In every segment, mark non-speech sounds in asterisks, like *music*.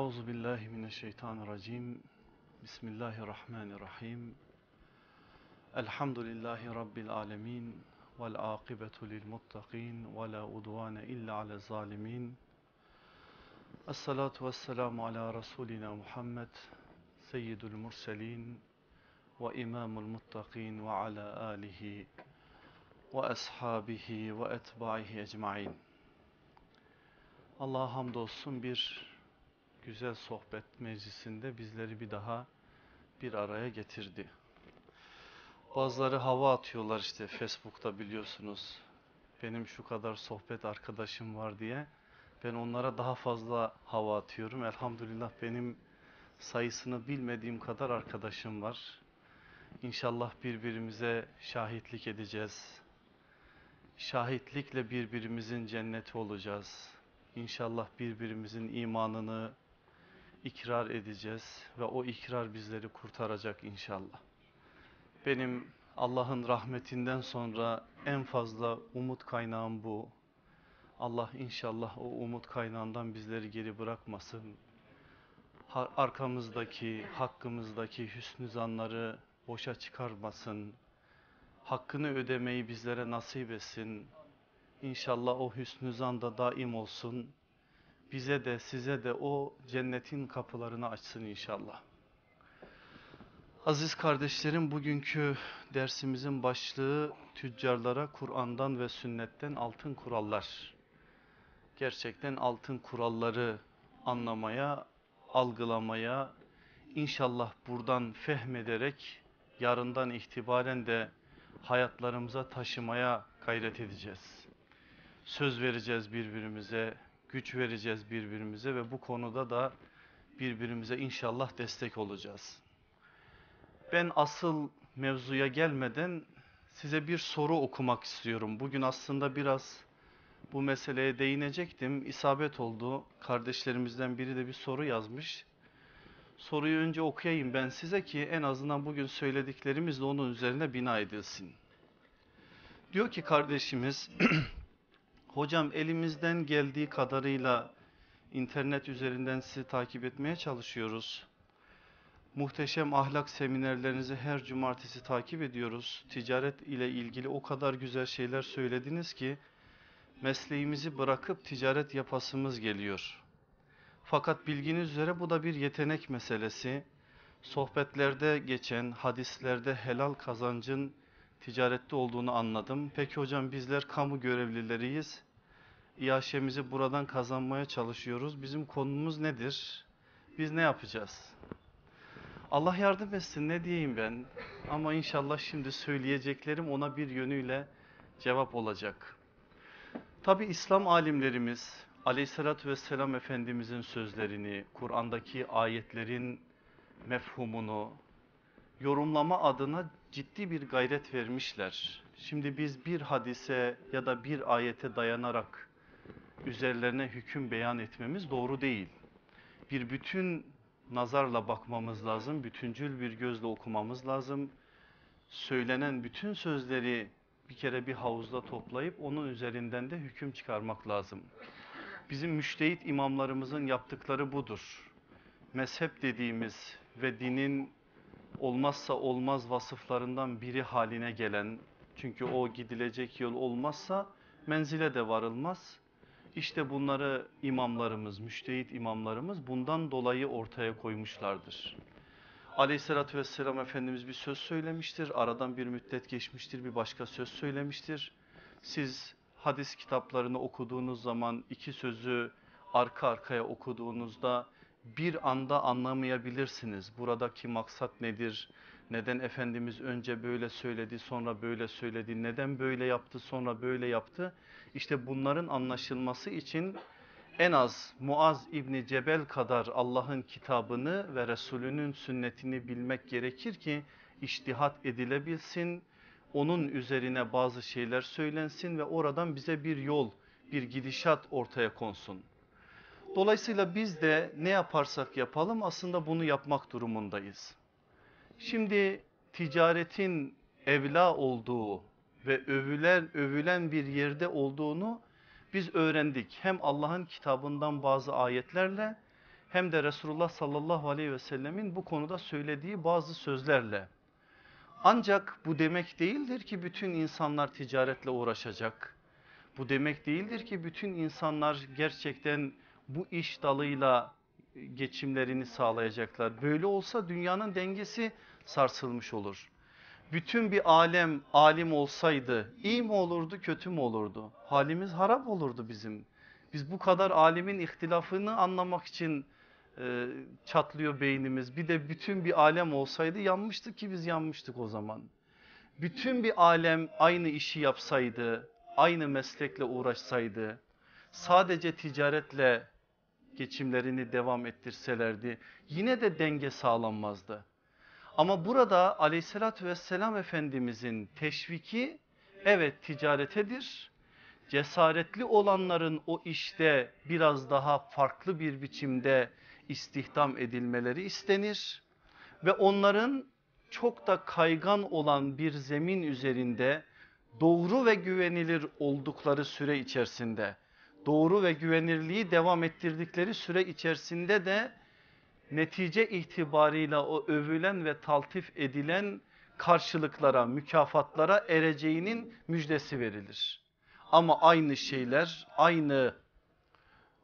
Euzu billahi mineşşeytanirracim. Bismillahirrahmanirrahim. Elhamdülillahi rabbil alamin vel akibetu lil muttaqin ve la udvane illa alel zalimin. Essalatu vesselamu ala rasulina Muhammed seyyidul murselin ve imamul muttaqin ve ala alihi ve ashabihi ve etbaihi ecmaîn. Allah'a hamdolsun bir güzel sohbet meclisinde bizleri bir daha bir araya getirdi. Bazıları hava atıyorlar işte Facebook'ta biliyorsunuz. Benim şu kadar sohbet arkadaşım var diye. Ben onlara daha fazla hava atıyorum. Elhamdülillah benim sayısını bilmediğim kadar arkadaşım var. İnşallah birbirimize şahitlik edeceğiz. Şahitlikle birbirimizin cenneti olacağız. İnşallah birbirimizin imanını ikrar edeceğiz ve o ikrar bizleri kurtaracak inşallah. Benim Allah'ın rahmetinden sonra en fazla umut kaynağım bu. Allah inşallah o umut kaynağından bizleri geri bırakmasın. Arkamızdaki, hakkımızdaki hüsnü zanları boşa çıkarmasın. Hakkını ödemeyi bizlere nasip etsin. İnşallah o hüsnü zan da daim olsun. Bize de size de o cennetin kapılarını açsın inşallah. Aziz kardeşlerim bugünkü dersimizin başlığı tüccarlara Kur'an'dan ve sünnetten altın kurallar. Gerçekten altın kuralları anlamaya, algılamaya, inşallah buradan fehmederek yarından itibaren de hayatlarımıza taşımaya gayret edeceğiz. Söz vereceğiz birbirimize, güç vereceğiz birbirimize ve bu konuda da birbirimize inşallah destek olacağız. Ben asıl mevzuya gelmeden size bir soru okumak istiyorum. Bugün aslında biraz bu meseleye değinecektim. İsabet oldu. Kardeşlerimizden biri de bir soru yazmış. Soruyu önce okuyayım ben size ki en azından bugün söylediklerimiz de onun üzerine bina edilsin. Diyor ki kardeşimiz, *clears throat* hocam elimizden geldiği kadarıyla internet üzerinden sizi takip etmeye çalışıyoruz. Muhteşem ahlak seminerlerinizi her cumartesi takip ediyoruz. Ticaret ile ilgili o kadar güzel şeyler söylediniz ki mesleğimizi bırakıp ticaret yapasımız geliyor. Fakat bilginiz üzere bu da bir yetenek meselesi. Sohbetlerde geçen hadislerde helal kazancın ticarette olduğunu anladım. Peki hocam bizler kamu görevlileriyiz. İAŞ'emizi buradan kazanmaya çalışıyoruz. Bizim konumuz nedir? Biz ne yapacağız? Allah yardım etsin ne diyeyim ben ama inşallah şimdi söyleyeceklerim ona bir yönüyle cevap olacak. Tabi İslam alimlerimiz aleyhissalatü vesselam Efendimizin sözlerini, Kur'an'daki ayetlerin mefhumunu yorumlama adına ciddi bir gayret vermişler. Şimdi biz bir hadise ya da bir ayete dayanarak üzerlerine hüküm beyan etmemiz doğru değil. Bir bütün nazarla bakmamız lazım, bütüncül bir gözle okumamız lazım. Söylenen bütün sözleri bir kere bir havuzda toplayıp onun üzerinden de hüküm çıkarmak lazım. Bizim müştehit imamlarımızın yaptıkları budur. Mezhep dediğimiz ve dinin olmazsa olmaz vasıflarından biri haline gelen, çünkü o gidilecek yol olmazsa menzile de varılmaz. İşte bunları imamlarımız, müştehit imamlarımız bundan dolayı ortaya koymuşlardır. Aleyhissalatü vesselam Efendimiz bir söz söylemiştir. Aradan bir müddet geçmiştir bir başka söz söylemiştir. Siz hadis kitaplarını okuduğunuz zaman iki sözü arka arkaya okuduğunuzda bir anda anlamayabilirsiniz. Buradaki maksat nedir? Neden Efendimiz önce böyle söyledi sonra böyle söyledi? Neden böyle yaptı sonra böyle yaptı? İşte bunların anlaşılması için en az Muaz İbni Cebel kadar Allah'ın kitabını ve Resulünün sünnetini bilmek gerekir ki iştihat edilebilsin. Onun üzerine bazı şeyler söylensin ve oradan bize bir yol, bir gidişat ortaya konsun. Dolayısıyla biz de ne yaparsak yapalım aslında bunu yapmak durumundayız. Şimdi ticaretin evla olduğu ve övülen, övülen bir yerde olduğunu biz öğrendik. Hem Allah'ın kitabından bazı ayetlerle hem de Resulullah sallallahu aleyhi ve sellemin bu konuda söylediği bazı sözlerle. Ancak bu demek değildir ki bütün insanlar ticaretle uğraşacak. Bu demek değildir ki bütün insanlar gerçekten bu iş dalıyla geçimlerini sağlayacaklar. Böyle olsa dünyanın dengesi sarsılmış olur. Bütün bir alem alim olsaydı iyi mi olurdu kötü mü olurdu? Halimiz harap olurdu bizim. Biz bu kadar alimin ihtilafını anlamak için e, çatlıyor beynimiz. Bir de bütün bir alem olsaydı yanmıştık ki biz yanmıştık o zaman. Bütün bir alem aynı işi yapsaydı, aynı meslekle uğraşsaydı, sadece ticaretle geçimlerini devam ettirselerdi yine de denge sağlanmazdı. Ama burada aleyhissalatü vesselam efendimizin teşviki evet ticaretedir. Cesaretli olanların o işte biraz daha farklı bir biçimde istihdam edilmeleri istenir. Ve onların çok da kaygan olan bir zemin üzerinde doğru ve güvenilir oldukları süre içerisinde doğru ve güvenirliği devam ettirdikleri süre içerisinde de netice itibarıyla o övülen ve taltif edilen karşılıklara, mükafatlara ereceğinin müjdesi verilir. Ama aynı şeyler, aynı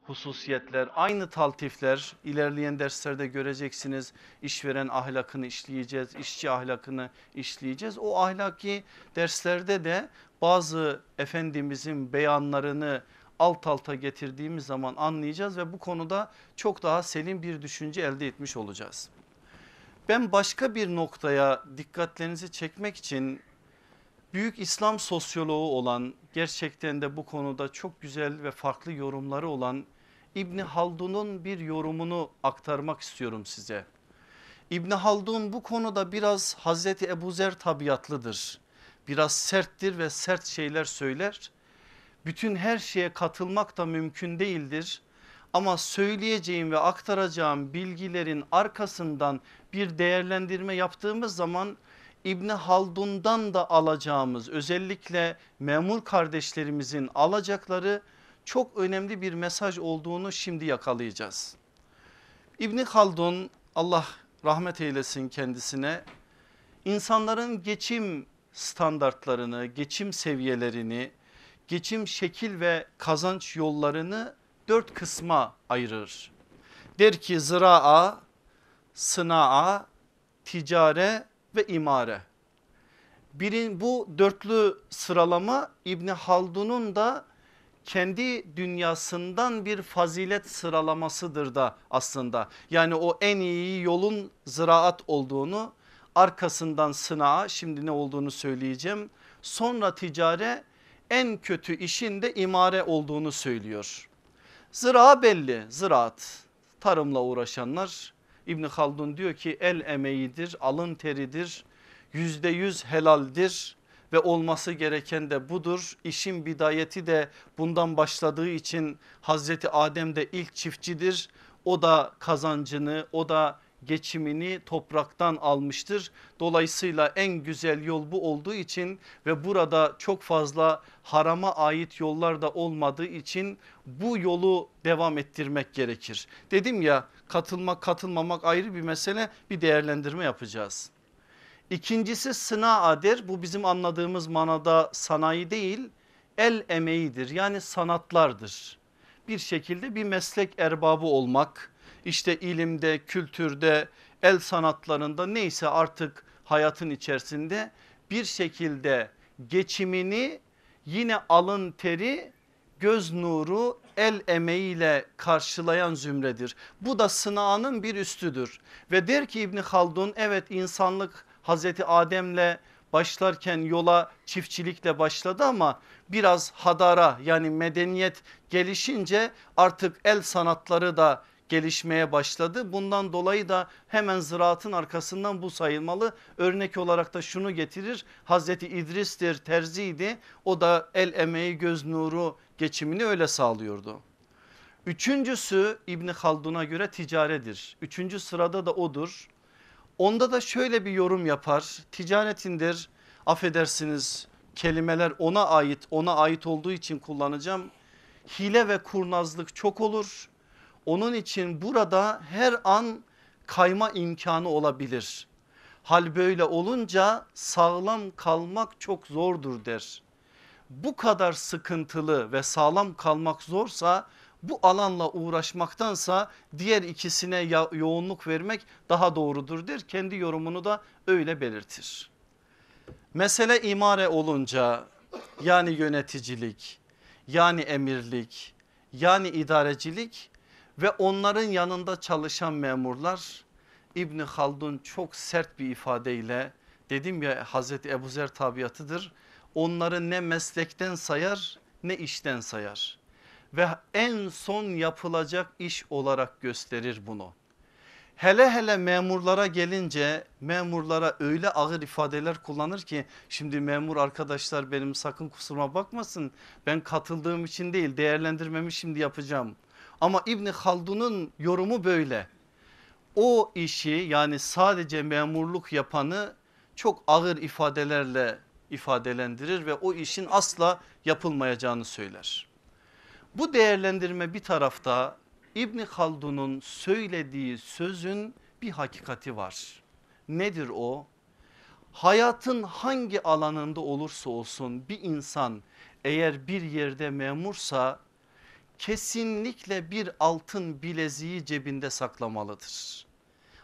hususiyetler, aynı taltifler ilerleyen derslerde göreceksiniz. İşveren ahlakını işleyeceğiz, işçi ahlakını işleyeceğiz. O ahlaki derslerde de bazı Efendimizin beyanlarını alt alta getirdiğimiz zaman anlayacağız ve bu konuda çok daha selim bir düşünce elde etmiş olacağız. Ben başka bir noktaya dikkatlerinizi çekmek için büyük İslam sosyoloğu olan gerçekten de bu konuda çok güzel ve farklı yorumları olan İbni Haldun'un bir yorumunu aktarmak istiyorum size. İbni Haldun bu konuda biraz Hazreti Ebu Zer tabiatlıdır. Biraz serttir ve sert şeyler söyler bütün her şeye katılmak da mümkün değildir. Ama söyleyeceğim ve aktaracağım bilgilerin arkasından bir değerlendirme yaptığımız zaman İbni Haldun'dan da alacağımız özellikle memur kardeşlerimizin alacakları çok önemli bir mesaj olduğunu şimdi yakalayacağız. İbni Haldun Allah rahmet eylesin kendisine insanların geçim standartlarını, geçim seviyelerini geçim şekil ve kazanç yollarını dört kısma ayırır. Der ki zıraa, sınaa, ticare ve imare. Birin, bu dörtlü sıralama İbni Haldun'un da kendi dünyasından bir fazilet sıralamasıdır da aslında. Yani o en iyi yolun ziraat olduğunu arkasından sınaa şimdi ne olduğunu söyleyeceğim. Sonra ticare en kötü işin de imare olduğunu söylüyor. Zira belli ziraat tarımla uğraşanlar İbn Haldun diyor ki el emeğidir alın teridir yüzde yüz helaldir ve olması gereken de budur. İşin bidayeti de bundan başladığı için Hazreti Adem de ilk çiftçidir. O da kazancını o da geçimini topraktan almıştır. Dolayısıyla en güzel yol bu olduğu için ve burada çok fazla harama ait yollar da olmadığı için bu yolu devam ettirmek gerekir. Dedim ya katılmak katılmamak ayrı bir mesele bir değerlendirme yapacağız. İkincisi sınaadir bu bizim anladığımız manada sanayi değil el emeğidir yani sanatlardır. Bir şekilde bir meslek erbabı olmak işte ilimde, kültürde, el sanatlarında neyse artık hayatın içerisinde bir şekilde geçimini yine alın teri, göz nuru, el emeğiyle karşılayan zümredir. Bu da sınağının bir üstüdür. Ve der ki İbni Haldun evet insanlık Hazreti Adem'le başlarken yola çiftçilikle başladı ama biraz hadara yani medeniyet gelişince artık el sanatları da gelişmeye başladı. Bundan dolayı da hemen ziraatın arkasından bu sayılmalı. Örnek olarak da şunu getirir. Hazreti İdris'tir terziydi. O da el emeği göz nuru geçimini öyle sağlıyordu. Üçüncüsü İbni Haldun'a göre ticaredir. Üçüncü sırada da odur. Onda da şöyle bir yorum yapar. Ticaretindir affedersiniz kelimeler ona ait ona ait olduğu için kullanacağım. Hile ve kurnazlık çok olur Onun için burada her an kayma imkanı olabilir. Hal böyle olunca sağlam kalmak çok zordur der. Bu kadar sıkıntılı ve sağlam kalmak zorsa bu alanla uğraşmaktansa diğer ikisine yoğunluk vermek daha doğrudur der. Kendi yorumunu da öyle belirtir. Mesele imare olunca yani yöneticilik yani emirlik yani idarecilik ve onların yanında çalışan memurlar İbni Haldun çok sert bir ifadeyle dedim ya Hazreti Ebu Zer tabiatıdır. Onları ne meslekten sayar ne işten sayar ve en son yapılacak iş olarak gösterir bunu. Hele hele memurlara gelince memurlara öyle ağır ifadeler kullanır ki şimdi memur arkadaşlar benim sakın kusuruma bakmasın ben katıldığım için değil değerlendirmemi şimdi yapacağım. Ama İbni Haldun'un yorumu böyle o işi yani sadece memurluk yapanı çok ağır ifadelerle ifadelendirir ve o işin asla yapılmayacağını söyler. Bu değerlendirme bir tarafta İbni Haldun'un söylediği sözün bir hakikati var. Nedir o? Hayatın hangi alanında olursa olsun bir insan eğer bir yerde memursa kesinlikle bir altın bileziği cebinde saklamalıdır.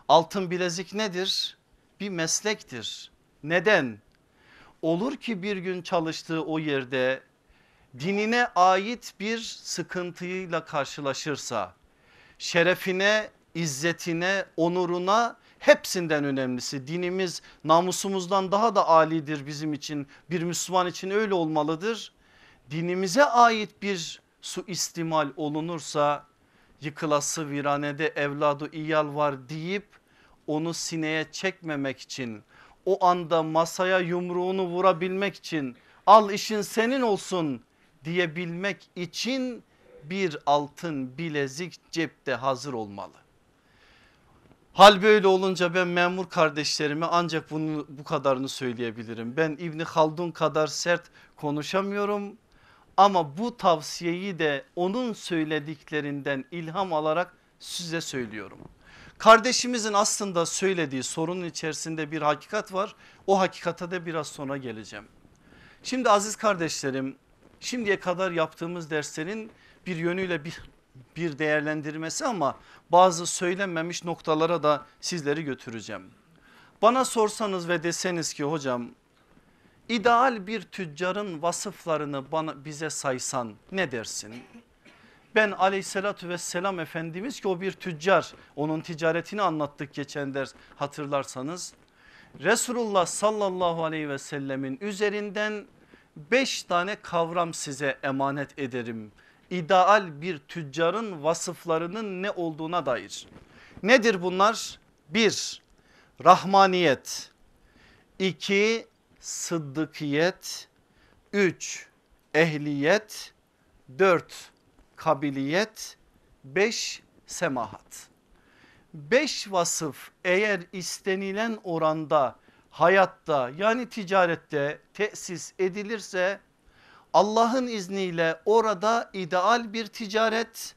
Altın bilezik nedir? Bir meslektir. Neden? Olur ki bir gün çalıştığı o yerde dinine ait bir sıkıntıyla karşılaşırsa şerefine, izzetine, onuruna hepsinden önemlisi dinimiz namusumuzdan daha da alidir bizim için bir Müslüman için öyle olmalıdır. Dinimize ait bir su istimal olunursa yıkılası viranede evladı iyal var deyip onu sineye çekmemek için o anda masaya yumruğunu vurabilmek için al işin senin olsun diyebilmek için bir altın bilezik cepte hazır olmalı. Hal böyle olunca ben memur kardeşlerime ancak bunu bu kadarını söyleyebilirim. Ben İbni Haldun kadar sert konuşamıyorum ama bu tavsiyeyi de onun söylediklerinden ilham alarak size söylüyorum. Kardeşimizin aslında söylediği sorunun içerisinde bir hakikat var. O hakikate de biraz sonra geleceğim. Şimdi aziz kardeşlerim şimdiye kadar yaptığımız derslerin bir yönüyle bir, bir değerlendirmesi ama bazı söylenmemiş noktalara da sizleri götüreceğim. Bana sorsanız ve deseniz ki hocam ideal bir tüccarın vasıflarını bana bize saysan ne dersin? Ben aleyhissalatü vesselam efendimiz ki o bir tüccar onun ticaretini anlattık geçen ders hatırlarsanız. Resulullah sallallahu aleyhi ve sellemin üzerinden beş tane kavram size emanet ederim. İdeal bir tüccarın vasıflarının ne olduğuna dair. Nedir bunlar? Bir, rahmaniyet. iki sıddıkiyet. Üç, ehliyet. Dört, kabiliyet, beş semahat. Beş vasıf eğer istenilen oranda hayatta yani ticarette tesis edilirse Allah'ın izniyle orada ideal bir ticaret,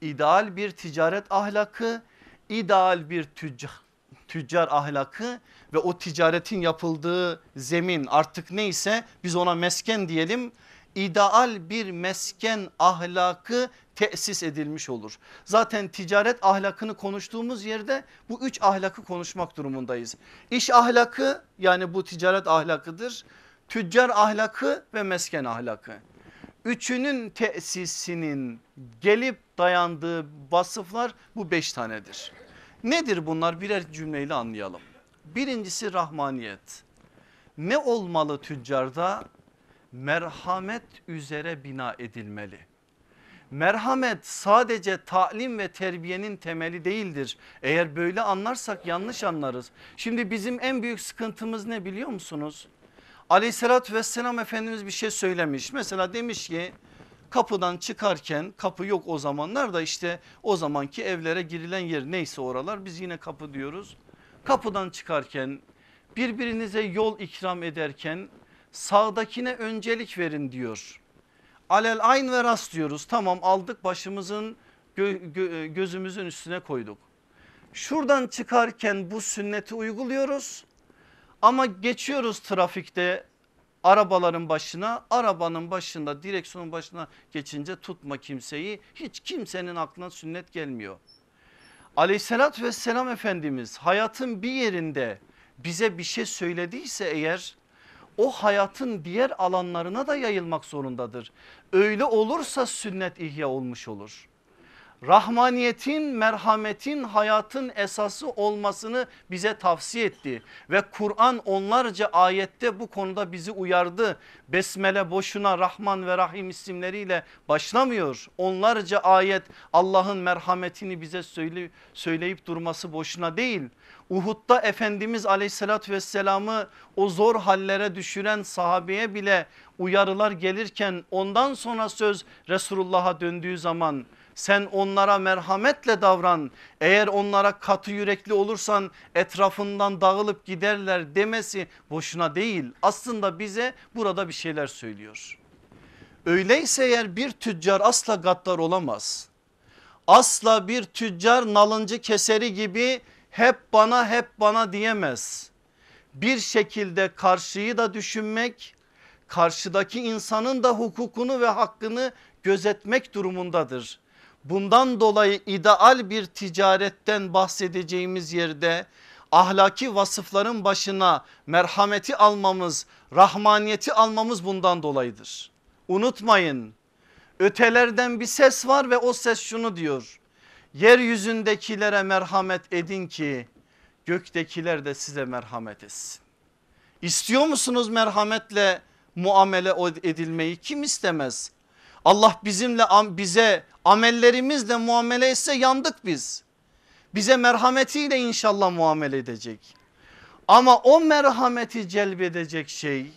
ideal bir ticaret ahlakı, ideal bir tüccar, tüccar ahlakı ve o ticaretin yapıldığı zemin artık neyse biz ona mesken diyelim ideal bir mesken ahlakı tesis edilmiş olur. Zaten ticaret ahlakını konuştuğumuz yerde bu üç ahlakı konuşmak durumundayız. İş ahlakı yani bu ticaret ahlakıdır. Tüccar ahlakı ve mesken ahlakı. Üçünün tesisinin gelip dayandığı vasıflar bu beş tanedir. Nedir bunlar birer cümleyle anlayalım. Birincisi rahmaniyet. Ne olmalı tüccarda? merhamet üzere bina edilmeli. Merhamet sadece talim ve terbiyenin temeli değildir. Eğer böyle anlarsak yanlış anlarız. Şimdi bizim en büyük sıkıntımız ne biliyor musunuz? Aleyhissalatü vesselam Efendimiz bir şey söylemiş. Mesela demiş ki kapıdan çıkarken kapı yok o zamanlar da işte o zamanki evlere girilen yer neyse oralar biz yine kapı diyoruz. Kapıdan çıkarken birbirinize yol ikram ederken sağdakine öncelik verin diyor. Alel ayn ve rast diyoruz tamam aldık başımızın gö gö gözümüzün üstüne koyduk. Şuradan çıkarken bu sünneti uyguluyoruz ama geçiyoruz trafikte arabaların başına arabanın başında direksiyonun başına geçince tutma kimseyi hiç kimsenin aklına sünnet gelmiyor. Aleyhissalatü vesselam Efendimiz hayatın bir yerinde bize bir şey söylediyse eğer o hayatın diğer alanlarına da yayılmak zorundadır. Öyle olursa sünnet ihya olmuş olur rahmaniyetin, merhametin hayatın esası olmasını bize tavsiye etti. Ve Kur'an onlarca ayette bu konuda bizi uyardı. Besmele boşuna Rahman ve Rahim isimleriyle başlamıyor. Onlarca ayet Allah'ın merhametini bize söyleyip durması boşuna değil. Uhud'da Efendimiz aleyhissalatü vesselamı o zor hallere düşüren sahabeye bile uyarılar gelirken ondan sonra söz Resulullah'a döndüğü zaman sen onlara merhametle davran. Eğer onlara katı yürekli olursan etrafından dağılıp giderler demesi boşuna değil. Aslında bize burada bir şeyler söylüyor. Öyleyse eğer bir tüccar asla gaddar olamaz. Asla bir tüccar nalıncı keseri gibi hep bana hep bana diyemez. Bir şekilde karşıyı da düşünmek, karşıdaki insanın da hukukunu ve hakkını gözetmek durumundadır. Bundan dolayı ideal bir ticaretten bahsedeceğimiz yerde ahlaki vasıfların başına merhameti almamız, rahmaniyeti almamız bundan dolayıdır. Unutmayın ötelerden bir ses var ve o ses şunu diyor. Yeryüzündekilere merhamet edin ki göktekiler de size merhamet etsin. İstiyor musunuz merhametle muamele edilmeyi? Kim istemez? Allah bizimle bize amellerimizle muamele etse yandık biz. Bize merhametiyle inşallah muamele edecek. Ama o merhameti celbedecek şey,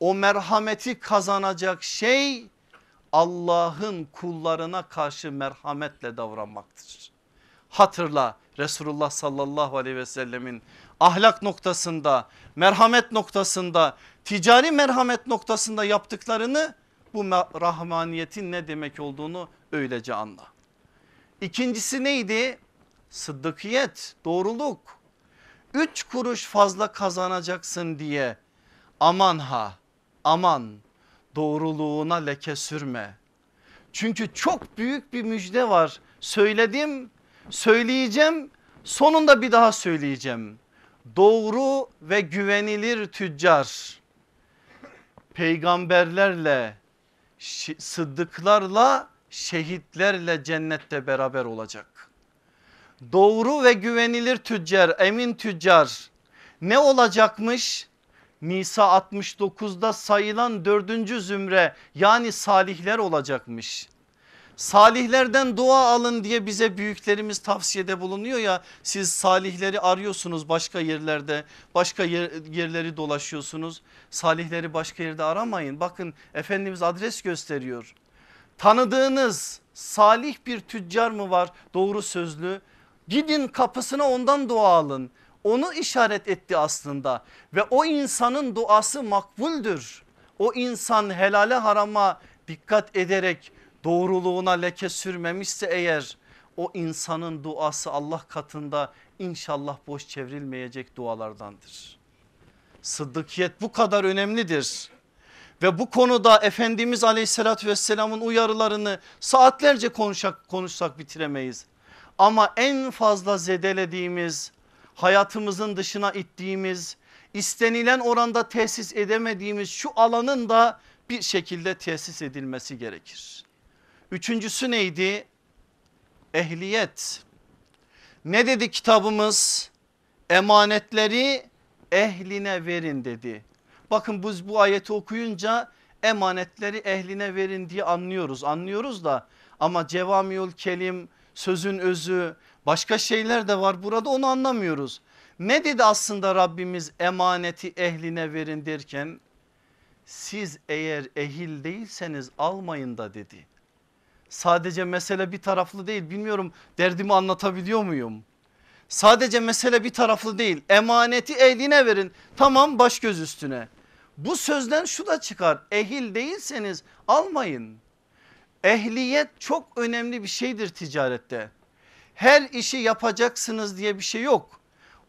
o merhameti kazanacak şey Allah'ın kullarına karşı merhametle davranmaktır. Hatırla Resulullah sallallahu aleyhi ve sellemin ahlak noktasında, merhamet noktasında, ticari merhamet noktasında yaptıklarını bu rahmaniyetin ne demek olduğunu öylece anla. İkincisi neydi? Sıddıkiyet, doğruluk. Üç kuruş fazla kazanacaksın diye aman ha aman doğruluğuna leke sürme. Çünkü çok büyük bir müjde var. Söyledim, söyleyeceğim, sonunda bir daha söyleyeceğim. Doğru ve güvenilir tüccar peygamberlerle sıddıklarla şehitlerle cennette beraber olacak. Doğru ve güvenilir tüccar emin tüccar ne olacakmış? Nisa 69'da sayılan dördüncü zümre yani salihler olacakmış. Salihlerden dua alın diye bize büyüklerimiz tavsiyede bulunuyor ya siz salihleri arıyorsunuz başka yerlerde başka yer, yerleri dolaşıyorsunuz. Salihleri başka yerde aramayın bakın Efendimiz adres gösteriyor. Tanıdığınız salih bir tüccar mı var doğru sözlü gidin kapısına ondan dua alın. Onu işaret etti aslında ve o insanın duası makbuldür. O insan helale harama dikkat ederek doğruluğuna leke sürmemişse eğer o insanın duası Allah katında inşallah boş çevrilmeyecek dualardandır. Sıddıkiyet bu kadar önemlidir. Ve bu konuda Efendimiz aleyhissalatü vesselamın uyarılarını saatlerce konuşak, konuşsak bitiremeyiz. Ama en fazla zedelediğimiz hayatımızın dışına ittiğimiz istenilen oranda tesis edemediğimiz şu alanın da bir şekilde tesis edilmesi gerekir. Üçüncüsü neydi? Ehliyet. Ne dedi kitabımız? Emanetleri ehline verin dedi. Bakın biz bu ayeti okuyunca emanetleri ehline verin diye anlıyoruz. Anlıyoruz da ama cevamiül kelim sözün özü başka şeyler de var burada onu anlamıyoruz. Ne dedi aslında Rabbimiz emaneti ehline verin derken siz eğer ehil değilseniz almayın da dedi. Sadece mesele bir taraflı değil bilmiyorum derdimi anlatabiliyor muyum? Sadece mesele bir taraflı değil emaneti ehline verin tamam baş göz üstüne. Bu sözden şu da çıkar ehil değilseniz almayın. Ehliyet çok önemli bir şeydir ticarette. Her işi yapacaksınız diye bir şey yok.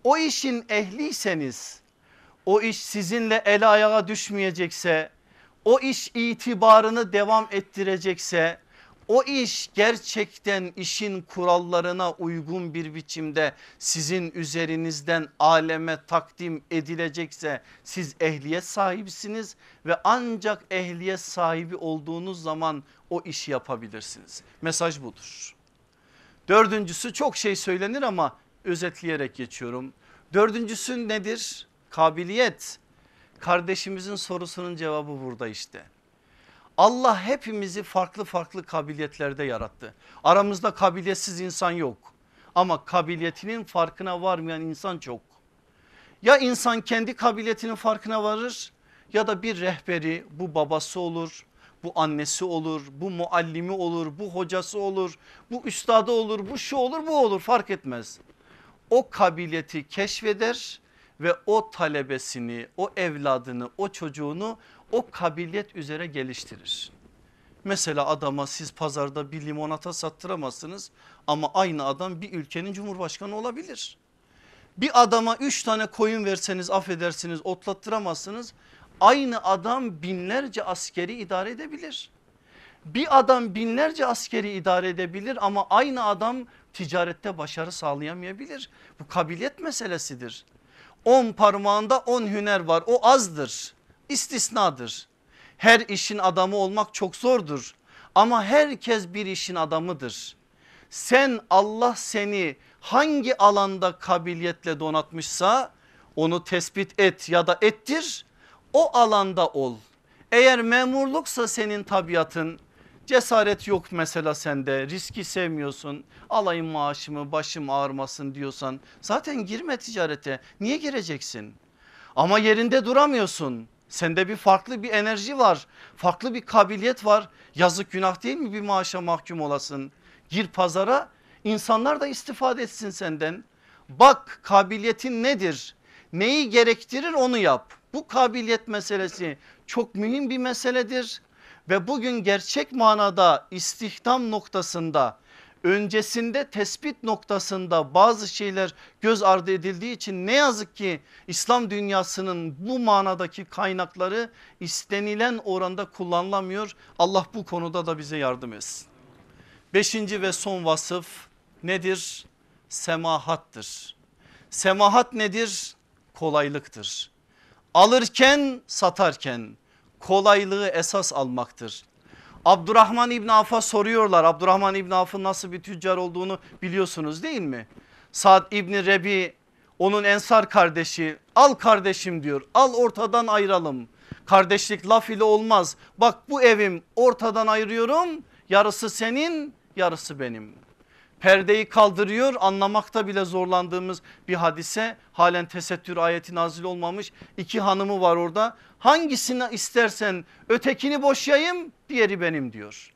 O işin ehliyseniz o iş sizinle el ayağa düşmeyecekse o iş itibarını devam ettirecekse o iş gerçekten işin kurallarına uygun bir biçimde sizin üzerinizden aleme takdim edilecekse siz ehliyet sahibisiniz ve ancak ehliyet sahibi olduğunuz zaman o işi yapabilirsiniz. Mesaj budur. Dördüncüsü çok şey söylenir ama özetleyerek geçiyorum. Dördüncüsü nedir? Kabiliyet. Kardeşimizin sorusunun cevabı burada işte. Allah hepimizi farklı farklı kabiliyetlerde yarattı. Aramızda kabiliyetsiz insan yok. Ama kabiliyetinin farkına varmayan insan çok. Ya insan kendi kabiliyetinin farkına varır ya da bir rehberi bu babası olur, bu annesi olur, bu muallimi olur, bu hocası olur, bu üstadı olur, bu şu olur, bu olur fark etmez. O kabiliyeti keşfeder ve o talebesini, o evladını, o çocuğunu o kabiliyet üzere geliştirir. Mesela adama siz pazarda bir limonata sattıramazsınız ama aynı adam bir ülkenin cumhurbaşkanı olabilir. Bir adama üç tane koyun verseniz affedersiniz otlattıramazsınız. Aynı adam binlerce askeri idare edebilir. Bir adam binlerce askeri idare edebilir ama aynı adam ticarette başarı sağlayamayabilir. Bu kabiliyet meselesidir. On parmağında on hüner var o azdır istisnadır. Her işin adamı olmak çok zordur ama herkes bir işin adamıdır. Sen Allah seni hangi alanda kabiliyetle donatmışsa onu tespit et ya da ettir o alanda ol. Eğer memurluksa senin tabiatın cesaret yok mesela sende riski sevmiyorsun alayım maaşımı başım ağrımasın diyorsan zaten girme ticarete niye gireceksin? Ama yerinde duramıyorsun Sende bir farklı bir enerji var. Farklı bir kabiliyet var. Yazık günah değil mi bir maaşa mahkum olasın? Gir pazara insanlar da istifade etsin senden. Bak kabiliyetin nedir? Neyi gerektirir onu yap. Bu kabiliyet meselesi çok mühim bir meseledir. Ve bugün gerçek manada istihdam noktasında öncesinde tespit noktasında bazı şeyler göz ardı edildiği için ne yazık ki İslam dünyasının bu manadaki kaynakları istenilen oranda kullanılamıyor. Allah bu konuda da bize yardım etsin. Beşinci ve son vasıf nedir? Semahattır. Semahat nedir? Kolaylıktır. Alırken satarken kolaylığı esas almaktır. Abdurrahman İbn Avf'a soruyorlar. Abdurrahman İbn Avf'ın nasıl bir tüccar olduğunu biliyorsunuz değil mi? Saad İbni Rebi onun ensar kardeşi al kardeşim diyor al ortadan ayıralım. Kardeşlik laf ile olmaz bak bu evim ortadan ayırıyorum yarısı senin yarısı benim perdeyi kaldırıyor anlamakta bile zorlandığımız bir hadise halen tesettür ayeti nazil olmamış iki hanımı var orada hangisini istersen ötekini boşayayım diğeri benim diyor.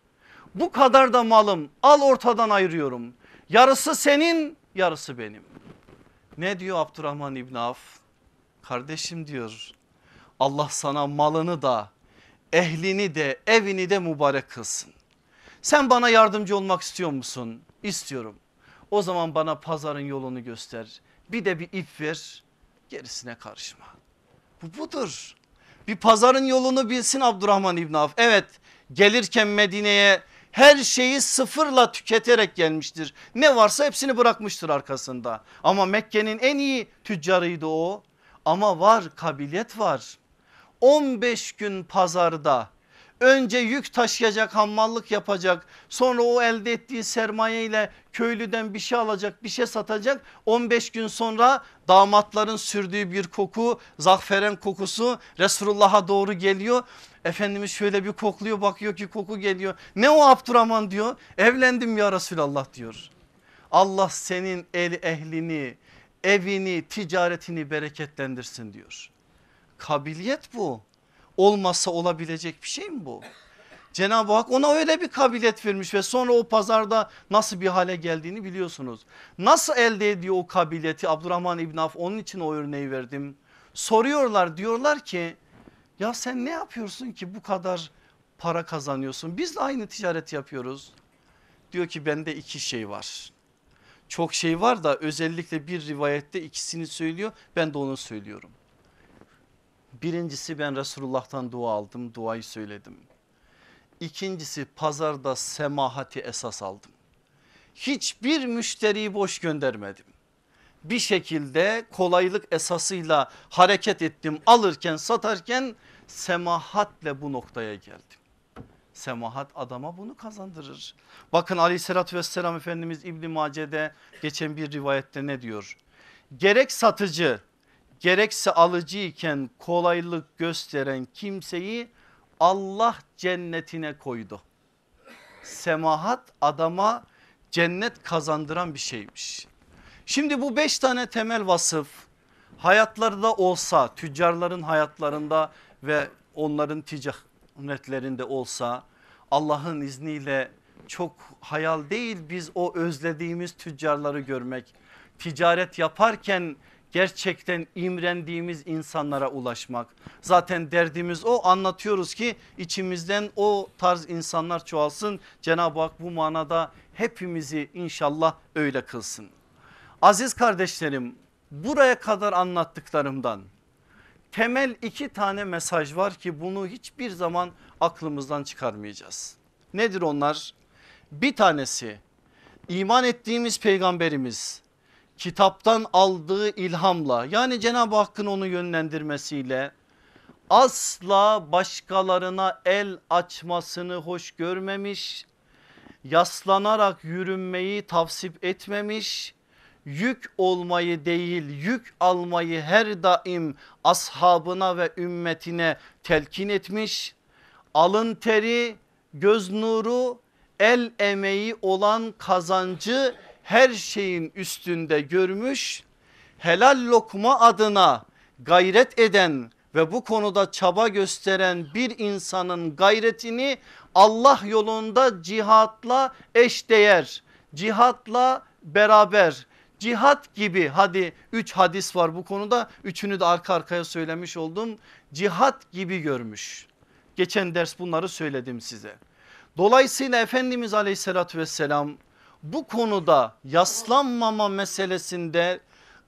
Bu kadar da malım al ortadan ayırıyorum yarısı senin yarısı benim. Ne diyor Abdurrahman İbn Af? Kardeşim diyor Allah sana malını da ehlini de evini de mübarek kılsın. Sen bana yardımcı olmak istiyor musun? İstiyorum. O zaman bana pazarın yolunu göster. Bir de bir ip ver gerisine karışma. Bu budur. Bir pazarın yolunu bilsin Abdurrahman İbn Avf. Evet gelirken Medine'ye her şeyi sıfırla tüketerek gelmiştir. Ne varsa hepsini bırakmıştır arkasında. Ama Mekke'nin en iyi tüccarıydı o. Ama var kabiliyet var. 15 gün pazarda Önce yük taşıyacak hammallık yapacak sonra o elde ettiği sermaye ile köylüden bir şey alacak bir şey satacak 15 gün sonra damatların sürdüğü bir koku zahferen kokusu Resulullah'a doğru geliyor. Efendimiz şöyle bir kokluyor bakıyor ki koku geliyor ne o Abdurrahman diyor evlendim ya Resulallah diyor. Allah senin el ehlini evini ticaretini bereketlendirsin diyor. Kabiliyet bu olmazsa olabilecek bir şey mi bu? Cenab-ı Hak ona öyle bir kabiliyet vermiş ve sonra o pazarda nasıl bir hale geldiğini biliyorsunuz. Nasıl elde ediyor o kabiliyeti Abdurrahman İbn Af onun için o örneği verdim. Soruyorlar diyorlar ki ya sen ne yapıyorsun ki bu kadar para kazanıyorsun? Biz de aynı ticaret yapıyoruz. Diyor ki bende iki şey var. Çok şey var da özellikle bir rivayette ikisini söylüyor. Ben de onu söylüyorum. Birincisi ben Resulullah'tan dua aldım. Duayı söyledim. İkincisi pazarda semahati esas aldım. Hiçbir müşteriyi boş göndermedim. Bir şekilde kolaylık esasıyla hareket ettim. Alırken satarken semahatle bu noktaya geldim. Semahat adama bunu kazandırır. Bakın aleyhissalatü vesselam Efendimiz İbni Mace'de geçen bir rivayette ne diyor? Gerek satıcı gerekse alıcı iken kolaylık gösteren kimseyi Allah cennetine koydu. Semahat adama cennet kazandıran bir şeymiş. Şimdi bu beş tane temel vasıf hayatlarda olsa tüccarların hayatlarında ve onların ticaretlerinde olsa Allah'ın izniyle çok hayal değil biz o özlediğimiz tüccarları görmek. Ticaret yaparken gerçekten imrendiğimiz insanlara ulaşmak. Zaten derdimiz o anlatıyoruz ki içimizden o tarz insanlar çoğalsın. Cenab-ı Hak bu manada hepimizi inşallah öyle kılsın. Aziz kardeşlerim buraya kadar anlattıklarımdan temel iki tane mesaj var ki bunu hiçbir zaman aklımızdan çıkarmayacağız. Nedir onlar? Bir tanesi iman ettiğimiz peygamberimiz kitaptan aldığı ilhamla yani Cenab-ı Hakk'ın onu yönlendirmesiyle asla başkalarına el açmasını hoş görmemiş, yaslanarak yürünmeyi tavsip etmemiş, yük olmayı değil yük almayı her daim ashabına ve ümmetine telkin etmiş. Alın teri, göz nuru, el emeği olan kazancı her şeyin üstünde görmüş. Helal lokma adına gayret eden ve bu konuda çaba gösteren bir insanın gayretini Allah yolunda cihatla eşdeğer, cihatla beraber cihat gibi hadi 3 hadis var bu konuda üçünü de arka arkaya söylemiş oldum. Cihat gibi görmüş. Geçen ders bunları söyledim size. Dolayısıyla Efendimiz aleyhissalatü vesselam bu konuda yaslanmama meselesinde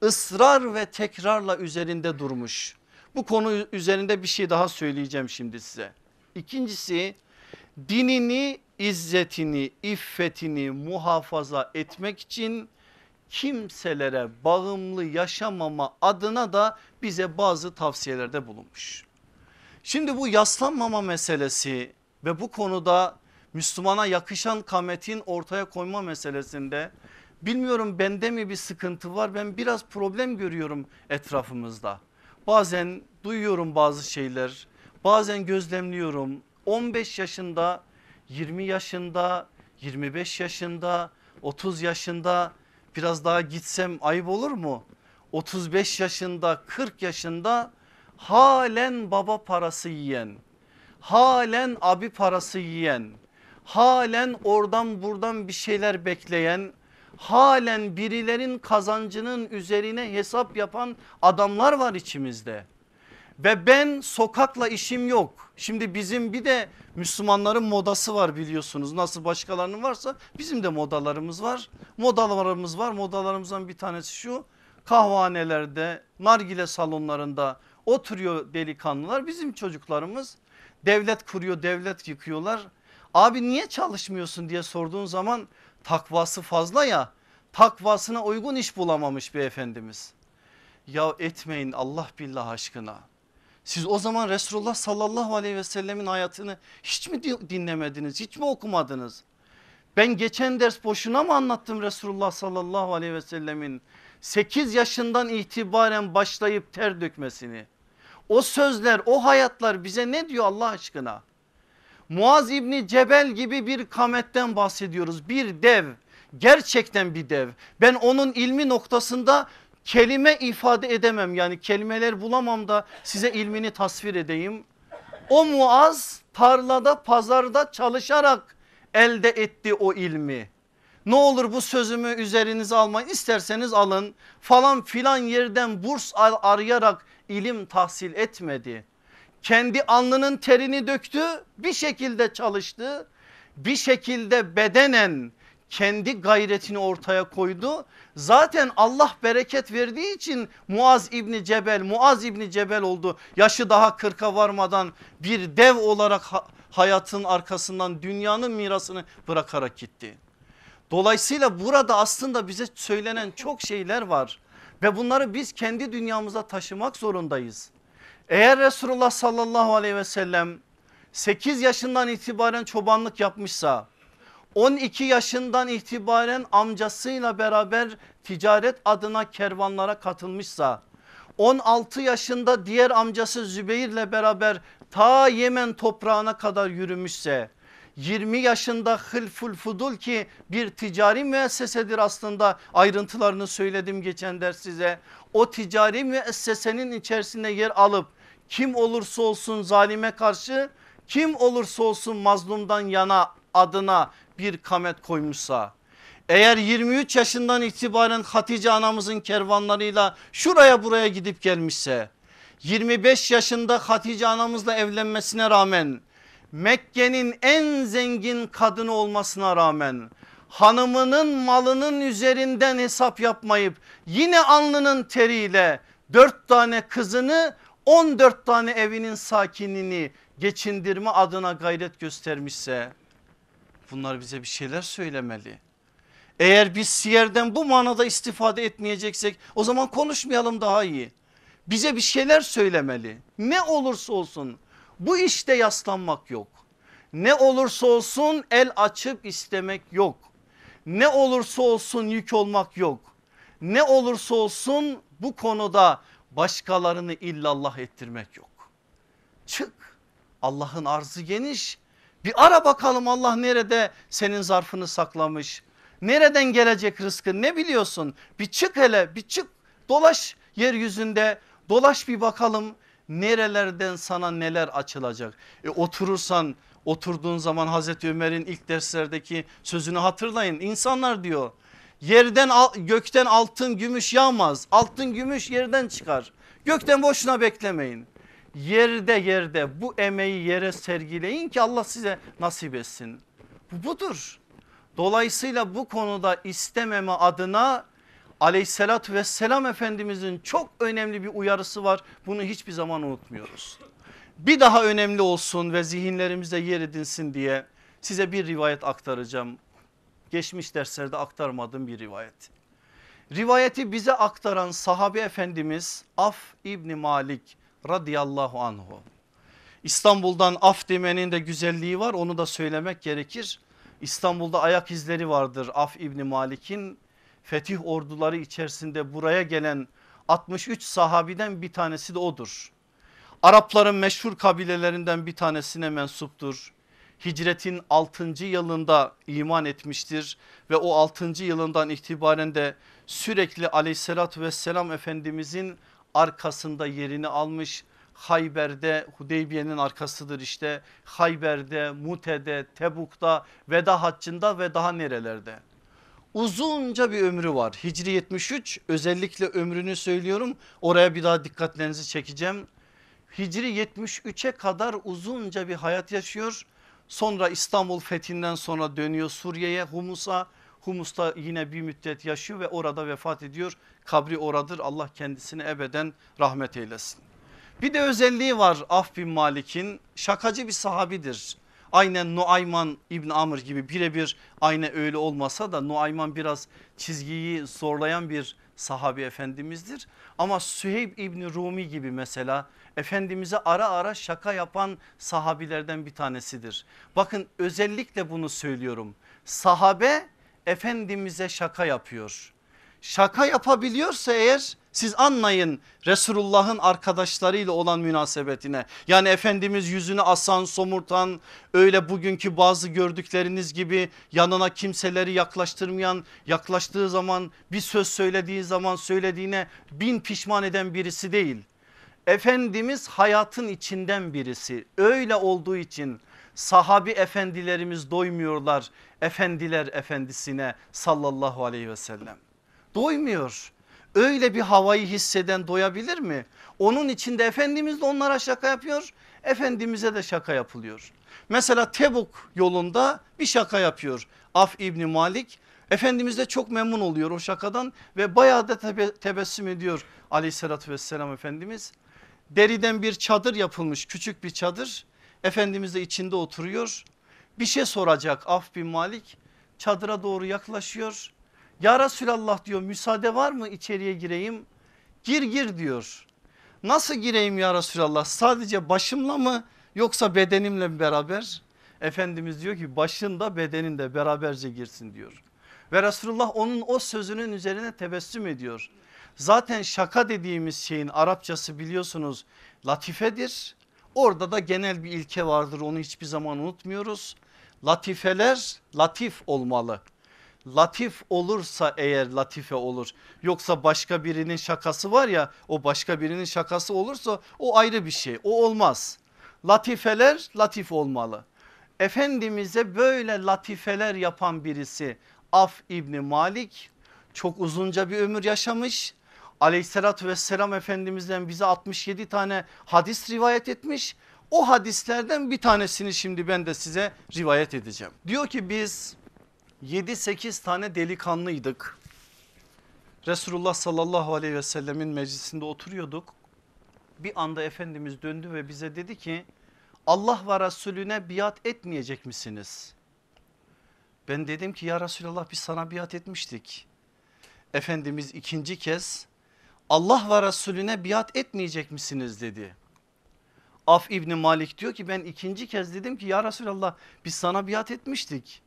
ısrar ve tekrarla üzerinde durmuş. Bu konu üzerinde bir şey daha söyleyeceğim şimdi size. İkincisi dinini, izzetini, iffetini muhafaza etmek için kimselere bağımlı yaşamama adına da bize bazı tavsiyelerde bulunmuş. Şimdi bu yaslanmama meselesi ve bu konuda Müslümana yakışan kametin ortaya koyma meselesinde bilmiyorum bende mi bir sıkıntı var ben biraz problem görüyorum etrafımızda. Bazen duyuyorum bazı şeyler bazen gözlemliyorum 15 yaşında 20 yaşında 25 yaşında 30 yaşında biraz daha gitsem ayıp olur mu? 35 yaşında 40 yaşında halen baba parası yiyen halen abi parası yiyen halen oradan buradan bir şeyler bekleyen halen birilerin kazancının üzerine hesap yapan adamlar var içimizde. Ve ben sokakla işim yok. Şimdi bizim bir de Müslümanların modası var biliyorsunuz. Nasıl başkalarının varsa bizim de modalarımız var. Modalarımız var. Modalarımızdan bir tanesi şu. Kahvanelerde, nargile salonlarında oturuyor delikanlılar. Bizim çocuklarımız devlet kuruyor, devlet yıkıyorlar. Abi niye çalışmıyorsun diye sorduğun zaman takvası fazla ya takvasına uygun iş bulamamış beyefendimiz. Ya etmeyin Allah billah aşkına. Siz o zaman Resulullah sallallahu aleyhi ve sellemin hayatını hiç mi dinlemediniz hiç mi okumadınız? Ben geçen ders boşuna mı anlattım Resulullah sallallahu aleyhi ve sellemin 8 yaşından itibaren başlayıp ter dökmesini? O sözler o hayatlar bize ne diyor Allah aşkına? Muaz İbni Cebel gibi bir kametten bahsediyoruz. Bir dev gerçekten bir dev. Ben onun ilmi noktasında kelime ifade edemem yani kelimeler bulamam da size ilmini tasvir edeyim. O Muaz tarlada pazarda çalışarak elde etti o ilmi. Ne olur bu sözümü üzerinize almayın isterseniz alın falan filan yerden burs arayarak ilim tahsil etmedi kendi alnının terini döktü bir şekilde çalıştı bir şekilde bedenen kendi gayretini ortaya koydu. Zaten Allah bereket verdiği için Muaz İbni Cebel, Muaz İbni Cebel oldu. Yaşı daha 40'a varmadan bir dev olarak hayatın arkasından dünyanın mirasını bırakarak gitti. Dolayısıyla burada aslında bize söylenen çok şeyler var ve bunları biz kendi dünyamıza taşımak zorundayız. Eğer Resulullah sallallahu aleyhi ve sellem 8 yaşından itibaren çobanlık yapmışsa 12 yaşından itibaren amcasıyla beraber ticaret adına kervanlara katılmışsa 16 yaşında diğer amcası Zübeyir'le beraber ta Yemen toprağına kadar yürümüşse 20 yaşında Hılful Fudul ki bir ticari müessesedir aslında ayrıntılarını söyledim geçen ders size. O ticari müessesenin içerisinde yer alıp kim olursa olsun zalime karşı kim olursa olsun mazlumdan yana adına bir kamet koymuşsa eğer 23 yaşından itibaren Hatice anamızın kervanlarıyla şuraya buraya gidip gelmişse 25 yaşında Hatice anamızla evlenmesine rağmen Mekke'nin en zengin kadını olmasına rağmen hanımının malının üzerinden hesap yapmayıp yine alnının teriyle dört tane kızını 14 tane evinin sakinini geçindirme adına gayret göstermişse bunlar bize bir şeyler söylemeli. Eğer biz siyerden bu manada istifade etmeyeceksek o zaman konuşmayalım daha iyi. Bize bir şeyler söylemeli. Ne olursa olsun bu işte yaslanmak yok. Ne olursa olsun el açıp istemek yok. Ne olursa olsun yük olmak yok. Ne olursa olsun bu konuda başkalarını illallah ettirmek yok. Çık Allah'ın arzı geniş bir ara bakalım Allah nerede senin zarfını saklamış. Nereden gelecek rızkın ne biliyorsun bir çık hele bir çık dolaş yeryüzünde dolaş bir bakalım nerelerden sana neler açılacak. E oturursan oturduğun zaman Hazreti Ömer'in ilk derslerdeki sözünü hatırlayın. İnsanlar diyor yerden gökten altın gümüş yağmaz. Altın gümüş yerden çıkar. Gökten boşuna beklemeyin. Yerde yerde bu emeği yere sergileyin ki Allah size nasip etsin. Bu budur. Dolayısıyla bu konuda istememe adına aleyhissalatü vesselam efendimizin çok önemli bir uyarısı var. Bunu hiçbir zaman unutmuyoruz. Bir daha önemli olsun ve zihinlerimizde yer edinsin diye size bir rivayet aktaracağım. Geçmiş derslerde aktarmadığım bir rivayet. Rivayeti bize aktaran sahabe efendimiz Af İbni Malik radıyallahu anhu. İstanbul'dan af demenin de güzelliği var onu da söylemek gerekir. İstanbul'da ayak izleri vardır Af İbni Malik'in fetih orduları içerisinde buraya gelen 63 sahabiden bir tanesi de odur. Arapların meşhur kabilelerinden bir tanesine mensuptur. Hicretin 6. yılında iman etmiştir ve o 6. yılından itibaren de sürekli aleyhissalatü vesselam efendimizin arkasında yerini almış. Hayber'de Hudeybiye'nin arkasıdır işte Hayber'de, Mute'de, Tebuk'ta, Veda Haccı'nda ve daha nerelerde. Uzunca bir ömrü var. Hicri 73 özellikle ömrünü söylüyorum. Oraya bir daha dikkatlerinizi çekeceğim. Hicri 73'e kadar uzunca bir hayat yaşıyor. Sonra İstanbul fethinden sonra dönüyor Suriye'ye Humus'a. Humus'ta yine bir müddet yaşıyor ve orada vefat ediyor. Kabri oradır Allah kendisine ebeden rahmet eylesin. Bir de özelliği var Af bin Malik'in şakacı bir sahabidir. Aynen Nuayman İbn Amr gibi birebir aynı öyle olmasa da Nuayman biraz çizgiyi zorlayan bir sahabi efendimizdir. Ama Süheyb İbni Rumi gibi mesela Efendimiz'e ara ara şaka yapan sahabilerden bir tanesidir. Bakın özellikle bunu söylüyorum. Sahabe Efendimiz'e şaka yapıyor. Şaka yapabiliyorsa eğer siz anlayın Resulullah'ın arkadaşlarıyla olan münasebetine. Yani Efendimiz yüzünü asan somurtan öyle bugünkü bazı gördükleriniz gibi yanına kimseleri yaklaştırmayan yaklaştığı zaman bir söz söylediği zaman söylediğine bin pişman eden birisi değil. Efendimiz hayatın içinden birisi öyle olduğu için sahabi efendilerimiz doymuyorlar efendiler efendisine sallallahu aleyhi ve sellem. Doymuyor öyle bir havayı hisseden doyabilir mi? Onun içinde Efendimiz de onlara şaka yapıyor. Efendimiz'e de şaka yapılıyor. Mesela Tebuk yolunda bir şaka yapıyor Af İbni Malik. Efendimiz de çok memnun oluyor o şakadan ve bayağı da tebe tebessüm ediyor aleyhissalatü vesselam Efendimiz. Deriden bir çadır yapılmış küçük bir çadır. Efendimiz de içinde oturuyor. Bir şey soracak Af bin Malik çadıra doğru yaklaşıyor. Ya Resulallah diyor müsaade var mı içeriye gireyim? Gir gir diyor. Nasıl gireyim ya Resulallah sadece başımla mı yoksa bedenimle mi beraber? Efendimiz diyor ki başın da bedenin de beraberce girsin diyor. Ve Resulullah onun o sözünün üzerine tebessüm ediyor. Zaten şaka dediğimiz şeyin Arapçası biliyorsunuz latifedir. Orada da genel bir ilke vardır onu hiçbir zaman unutmuyoruz. Latifeler latif olmalı. Latif olursa eğer latife olur. Yoksa başka birinin şakası var ya o başka birinin şakası olursa o ayrı bir şey. O olmaz. Latifeler latif olmalı. Efendimiz'e böyle latifeler yapan birisi Af İbni Malik çok uzunca bir ömür yaşamış. Aleyhissalatü vesselam Efendimiz'den bize 67 tane hadis rivayet etmiş. O hadislerden bir tanesini şimdi ben de size rivayet edeceğim. Diyor ki biz 7-8 tane delikanlıydık. Resulullah sallallahu aleyhi ve sellemin meclisinde oturuyorduk. Bir anda Efendimiz döndü ve bize dedi ki Allah ve Resulüne biat etmeyecek misiniz? Ben dedim ki ya Resulallah biz sana biat etmiştik. Efendimiz ikinci kez Allah ve Resulüne biat etmeyecek misiniz dedi. Af İbni Malik diyor ki ben ikinci kez dedim ki ya Resulallah biz sana biat etmiştik.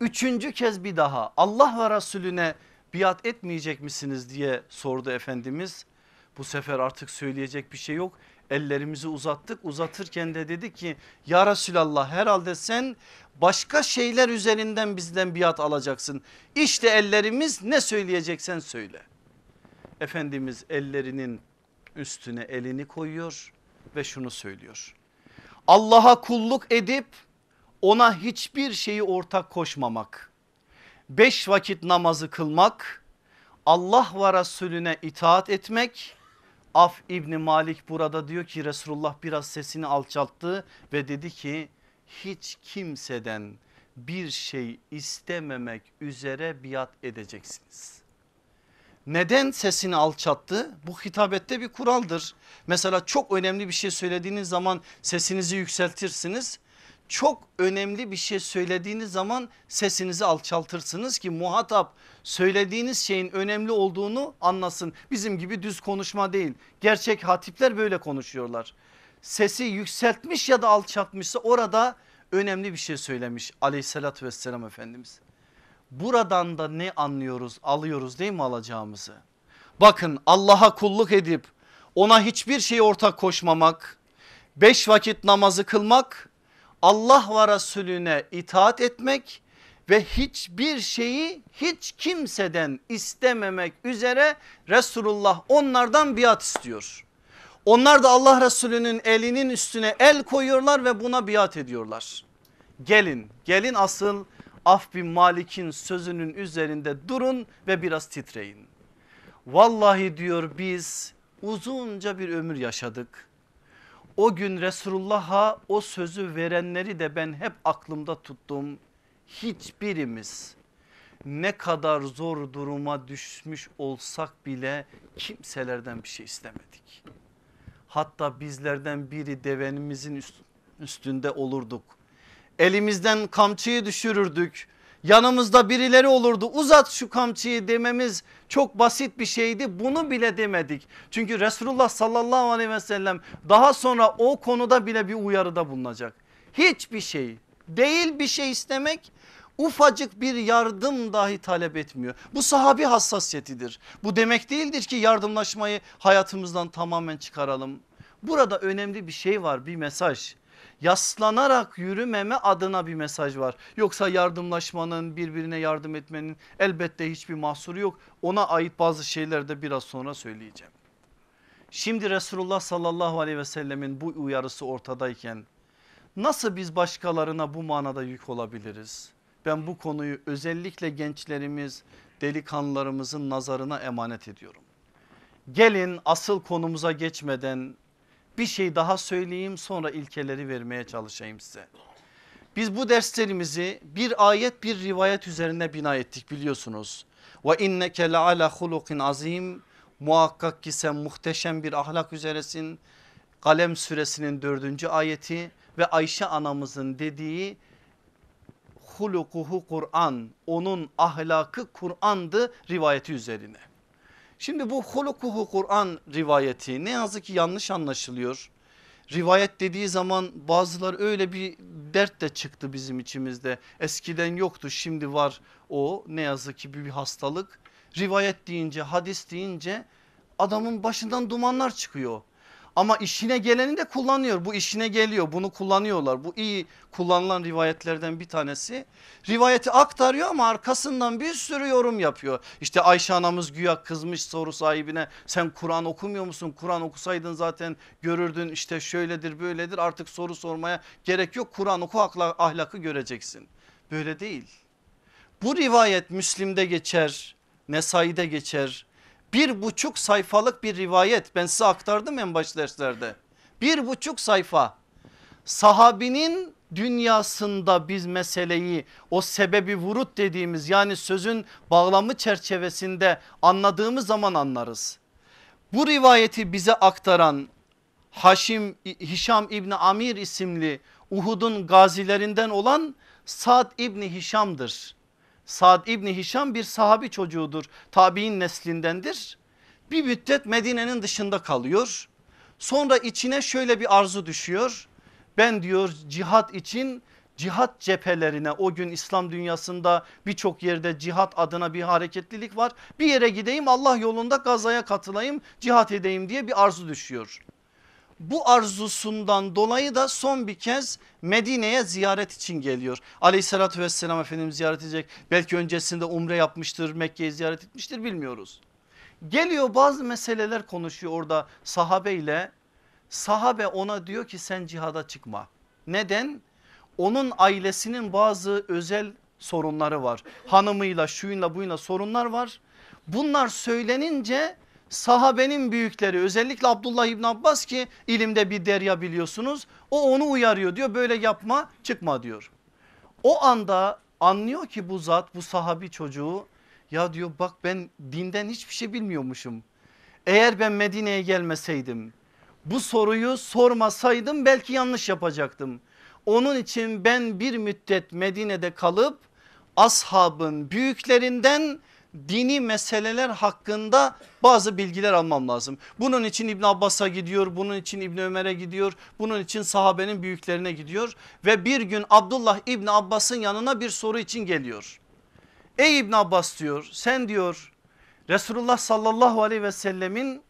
Üçüncü kez bir daha Allah ve Resulüne biat etmeyecek misiniz diye sordu Efendimiz. Bu sefer artık söyleyecek bir şey yok. Ellerimizi uzattık uzatırken de dedi ki ya Resulallah herhalde sen başka şeyler üzerinden bizden biat alacaksın. İşte ellerimiz ne söyleyeceksen söyle. Efendimiz ellerinin üstüne elini koyuyor ve şunu söylüyor. Allah'a kulluk edip ona hiçbir şeyi ortak koşmamak. Beş vakit namazı kılmak, Allah ve Resulüne itaat etmek. Af İbni Malik burada diyor ki Resulullah biraz sesini alçalttı ve dedi ki hiç kimseden bir şey istememek üzere biat edeceksiniz. Neden sesini alçattı? Bu hitabette bir kuraldır. Mesela çok önemli bir şey söylediğiniz zaman sesinizi yükseltirsiniz. Çok önemli bir şey söylediğiniz zaman sesinizi alçaltırsınız ki muhatap söylediğiniz şeyin önemli olduğunu anlasın. Bizim gibi düz konuşma değil. Gerçek hatipler böyle konuşuyorlar. Sesi yükseltmiş ya da alçaltmışsa orada önemli bir şey söylemiş aleyhissalatü vesselam Efendimiz. Buradan da ne anlıyoruz alıyoruz değil mi alacağımızı? Bakın Allah'a kulluk edip ona hiçbir şey ortak koşmamak, beş vakit namazı kılmak, Allah ve Resulüne itaat etmek ve hiçbir şeyi hiç kimseden istememek üzere Resulullah onlardan biat istiyor. Onlar da Allah Resulü'nün elinin üstüne el koyuyorlar ve buna biat ediyorlar. Gelin gelin asıl Af bin Malik'in sözünün üzerinde durun ve biraz titreyin. Vallahi diyor biz uzunca bir ömür yaşadık. O gün Resulullah'a o sözü verenleri de ben hep aklımda tuttum. Hiçbirimiz ne kadar zor duruma düşmüş olsak bile kimselerden bir şey istemedik. Hatta bizlerden biri devenimizin üstünde olurduk Elimizden kamçıyı düşürürdük. Yanımızda birileri olurdu uzat şu kamçıyı dememiz çok basit bir şeydi bunu bile demedik. Çünkü Resulullah sallallahu aleyhi ve sellem daha sonra o konuda bile bir uyarıda bulunacak. Hiçbir şey değil bir şey istemek ufacık bir yardım dahi talep etmiyor. Bu sahabi hassasiyetidir. Bu demek değildir ki yardımlaşmayı hayatımızdan tamamen çıkaralım. Burada önemli bir şey var bir mesaj yaslanarak yürümeme adına bir mesaj var. Yoksa yardımlaşmanın birbirine yardım etmenin elbette hiçbir mahsuru yok. Ona ait bazı şeyler de biraz sonra söyleyeceğim. Şimdi Resulullah sallallahu aleyhi ve sellemin bu uyarısı ortadayken nasıl biz başkalarına bu manada yük olabiliriz? Ben bu konuyu özellikle gençlerimiz delikanlılarımızın nazarına emanet ediyorum. Gelin asıl konumuza geçmeden bir şey daha söyleyeyim sonra ilkeleri vermeye çalışayım size. Biz bu derslerimizi bir ayet bir rivayet üzerine bina ettik biliyorsunuz. Ve inneke le ala hulukin azim muhakkak ki sen muhteşem bir ahlak üzeresin. Kalem suresinin dördüncü ayeti ve Ayşe anamızın dediği hulukuhu Kur'an onun ahlakı Kur'an'dı rivayeti üzerine. Şimdi bu hulukuhu Kur'an rivayeti ne yazık ki yanlış anlaşılıyor. Rivayet dediği zaman bazılar öyle bir dert de çıktı bizim içimizde. Eskiden yoktu şimdi var o ne yazık ki bir hastalık. Rivayet deyince hadis deyince adamın başından dumanlar çıkıyor. Ama işine geleni de kullanıyor. Bu işine geliyor. Bunu kullanıyorlar. Bu iyi kullanılan rivayetlerden bir tanesi. Rivayeti aktarıyor ama arkasından bir sürü yorum yapıyor. İşte Ayşe anamız güya kızmış soru sahibine. Sen Kur'an okumuyor musun? Kur'an okusaydın zaten görürdün işte şöyledir böyledir. Artık soru sormaya gerek yok. Kur'an oku ahlakı göreceksin. Böyle değil. Bu rivayet Müslim'de geçer. Nesai'de geçer bir buçuk sayfalık bir rivayet ben size aktardım en baş derslerde. Bir buçuk sayfa sahabinin dünyasında biz meseleyi o sebebi vurut dediğimiz yani sözün bağlamı çerçevesinde anladığımız zaman anlarız. Bu rivayeti bize aktaran Haşim Hişam İbni Amir isimli Uhud'un gazilerinden olan Sad İbni Hişam'dır. Sad İbni Hişam bir sahabi çocuğudur. Tabi'in neslindendir. Bir müddet Medine'nin dışında kalıyor. Sonra içine şöyle bir arzu düşüyor. Ben diyor cihat için cihat cephelerine o gün İslam dünyasında birçok yerde cihat adına bir hareketlilik var. Bir yere gideyim Allah yolunda gazaya katılayım cihat edeyim diye bir arzu düşüyor. Bu arzusundan dolayı da son bir kez Medine'ye ziyaret için geliyor. Aleyhissalatü vesselam Efendimiz ziyaret edecek. Belki öncesinde umre yapmıştır Mekke'yi ziyaret etmiştir bilmiyoruz. Geliyor bazı meseleler konuşuyor orada sahabeyle. Sahabe ona diyor ki sen cihada çıkma. Neden? Onun ailesinin bazı özel sorunları var. Hanımıyla şuyla buyla sorunlar var. Bunlar söylenince sahabenin büyükleri özellikle Abdullah İbn Abbas ki ilimde bir derya biliyorsunuz. O onu uyarıyor diyor böyle yapma çıkma diyor. O anda anlıyor ki bu zat bu sahabi çocuğu ya diyor bak ben dinden hiçbir şey bilmiyormuşum. Eğer ben Medine'ye gelmeseydim bu soruyu sormasaydım belki yanlış yapacaktım. Onun için ben bir müddet Medine'de kalıp ashabın büyüklerinden dini meseleler hakkında bazı bilgiler almam lazım. Bunun için İbn Abbas'a gidiyor, bunun için İbn Ömer'e gidiyor, bunun için sahabenin büyüklerine gidiyor ve bir gün Abdullah İbn Abbas'ın yanına bir soru için geliyor. Ey İbn Abbas diyor sen diyor Resulullah sallallahu aleyhi ve sellemin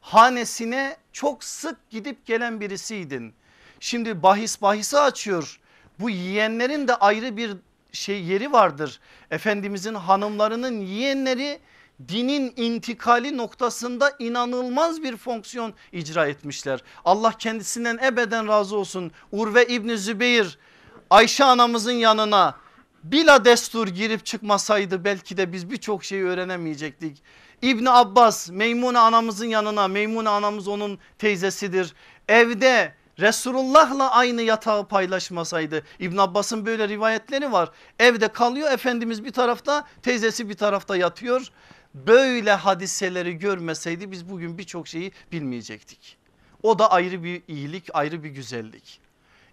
hanesine çok sık gidip gelen birisiydin. Şimdi bahis bahisi açıyor. Bu yiyenlerin de ayrı bir şey yeri vardır. Efendimizin hanımlarının yeğenleri dinin intikali noktasında inanılmaz bir fonksiyon icra etmişler. Allah kendisinden ebeden razı olsun. Urve İbni Zübeyir Ayşe anamızın yanına bila destur girip çıkmasaydı belki de biz birçok şeyi öğrenemeyecektik. İbni Abbas Meymune anamızın yanına Meymune anamız onun teyzesidir. Evde Resulullah'la aynı yatağı paylaşmasaydı İbn Abbas'ın böyle rivayetleri var. Evde kalıyor Efendimiz bir tarafta teyzesi bir tarafta yatıyor. Böyle hadiseleri görmeseydi biz bugün birçok şeyi bilmeyecektik. O da ayrı bir iyilik ayrı bir güzellik.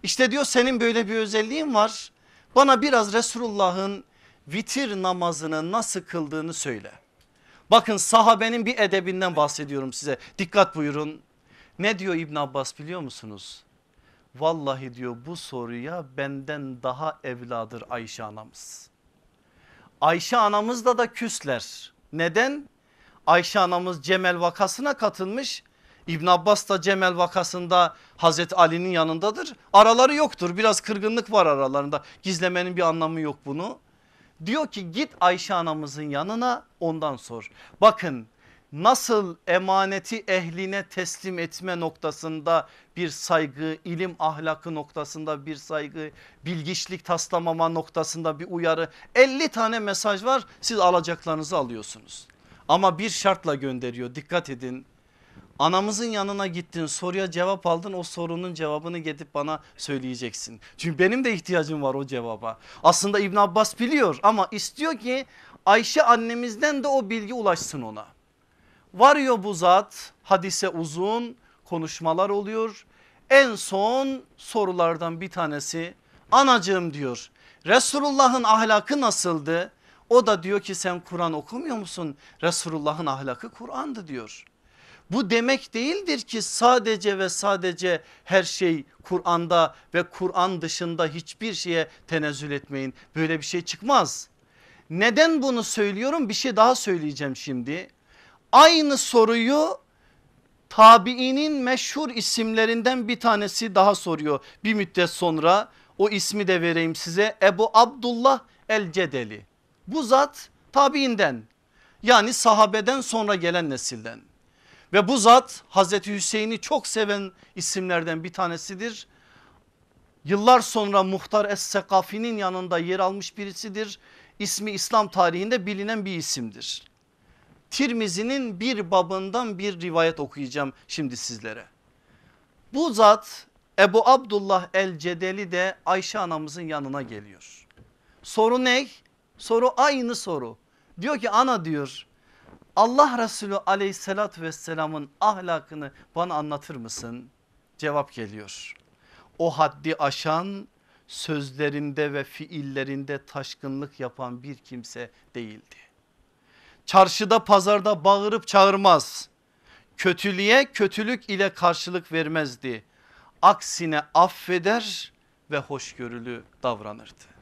İşte diyor senin böyle bir özelliğin var. Bana biraz Resulullah'ın vitir namazını nasıl kıldığını söyle. Bakın sahabenin bir edebinden bahsediyorum size. Dikkat buyurun. Ne diyor İbn Abbas biliyor musunuz? Vallahi diyor bu soruya benden daha evladır Ayşe anamız. Ayşe anamızda da küsler. Neden? Ayşe anamız Cemel vakasına katılmış. İbn Abbas da Cemel vakasında Hazreti Ali'nin yanındadır. Araları yoktur biraz kırgınlık var aralarında gizlemenin bir anlamı yok bunu. Diyor ki git Ayşe anamızın yanına ondan sor. Bakın nasıl emaneti ehline teslim etme noktasında bir saygı, ilim ahlakı noktasında bir saygı, bilgiçlik taslamama noktasında bir uyarı 50 tane mesaj var siz alacaklarınızı alıyorsunuz. Ama bir şartla gönderiyor dikkat edin Anamızın yanına gittin soruya cevap aldın o sorunun cevabını gidip bana söyleyeceksin. Çünkü benim de ihtiyacım var o cevaba. Aslında İbn Abbas biliyor ama istiyor ki Ayşe annemizden de o bilgi ulaşsın ona. Varıyor bu zat hadise uzun konuşmalar oluyor. En son sorulardan bir tanesi anacığım diyor Resulullah'ın ahlakı nasıldı? O da diyor ki sen Kur'an okumuyor musun? Resulullah'ın ahlakı Kur'an'dı diyor. Bu demek değildir ki sadece ve sadece her şey Kur'an'da ve Kur'an dışında hiçbir şeye tenezzül etmeyin. Böyle bir şey çıkmaz. Neden bunu söylüyorum? Bir şey daha söyleyeceğim şimdi. Aynı soruyu tabiinin meşhur isimlerinden bir tanesi daha soruyor. Bir müddet sonra o ismi de vereyim size Ebu Abdullah el Cedeli. Bu zat tabiinden yani sahabeden sonra gelen nesilden. Ve bu zat Hazreti Hüseyin'i çok seven isimlerden bir tanesidir. Yıllar sonra Muhtar Es-Sekafi'nin yanında yer almış birisidir. İsmi İslam tarihinde bilinen bir isimdir. Tirmizi'nin bir babından bir rivayet okuyacağım şimdi sizlere. Bu zat Ebu Abdullah el Cedeli de Ayşe anamızın yanına geliyor. Soru ne? Soru aynı soru. Diyor ki ana diyor Allah Resulü aleyhissalatü vesselamın ahlakını bana anlatır mısın? Cevap geliyor. O haddi aşan sözlerinde ve fiillerinde taşkınlık yapan bir kimse değildi. Çarşıda pazarda bağırıp çağırmaz. Kötülüğe kötülük ile karşılık vermezdi. Aksine affeder ve hoşgörülü davranırdı.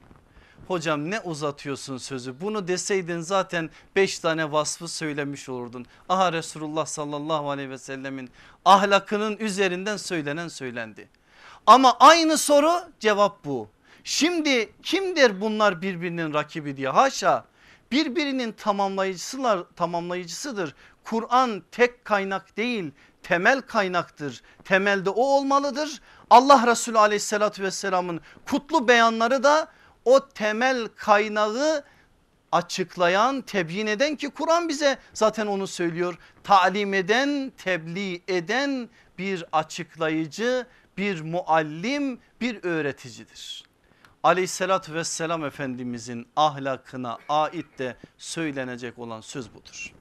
Hocam ne uzatıyorsun sözü bunu deseydin zaten beş tane vasfı söylemiş olurdun. Aha Resulullah sallallahu aleyhi ve sellemin ahlakının üzerinden söylenen söylendi. Ama aynı soru cevap bu. Şimdi kimdir bunlar birbirinin rakibi diye haşa birbirinin tamamlayıcısılar, tamamlayıcısıdır. Kur'an tek kaynak değil temel kaynaktır. Temelde o olmalıdır. Allah Resulü aleyhissalatü vesselamın kutlu beyanları da o temel kaynağı açıklayan tebyin eden ki Kur'an bize zaten onu söylüyor. Talim eden tebliğ eden bir açıklayıcı bir muallim bir öğreticidir. Aleyhissalatü vesselam Efendimizin ahlakına ait de söylenecek olan söz budur.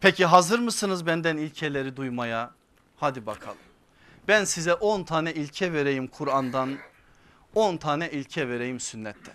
Peki hazır mısınız benden ilkeleri duymaya? Hadi bakalım. Ben size 10 tane ilke vereyim Kur'an'dan 10 tane ilke vereyim sünnetten.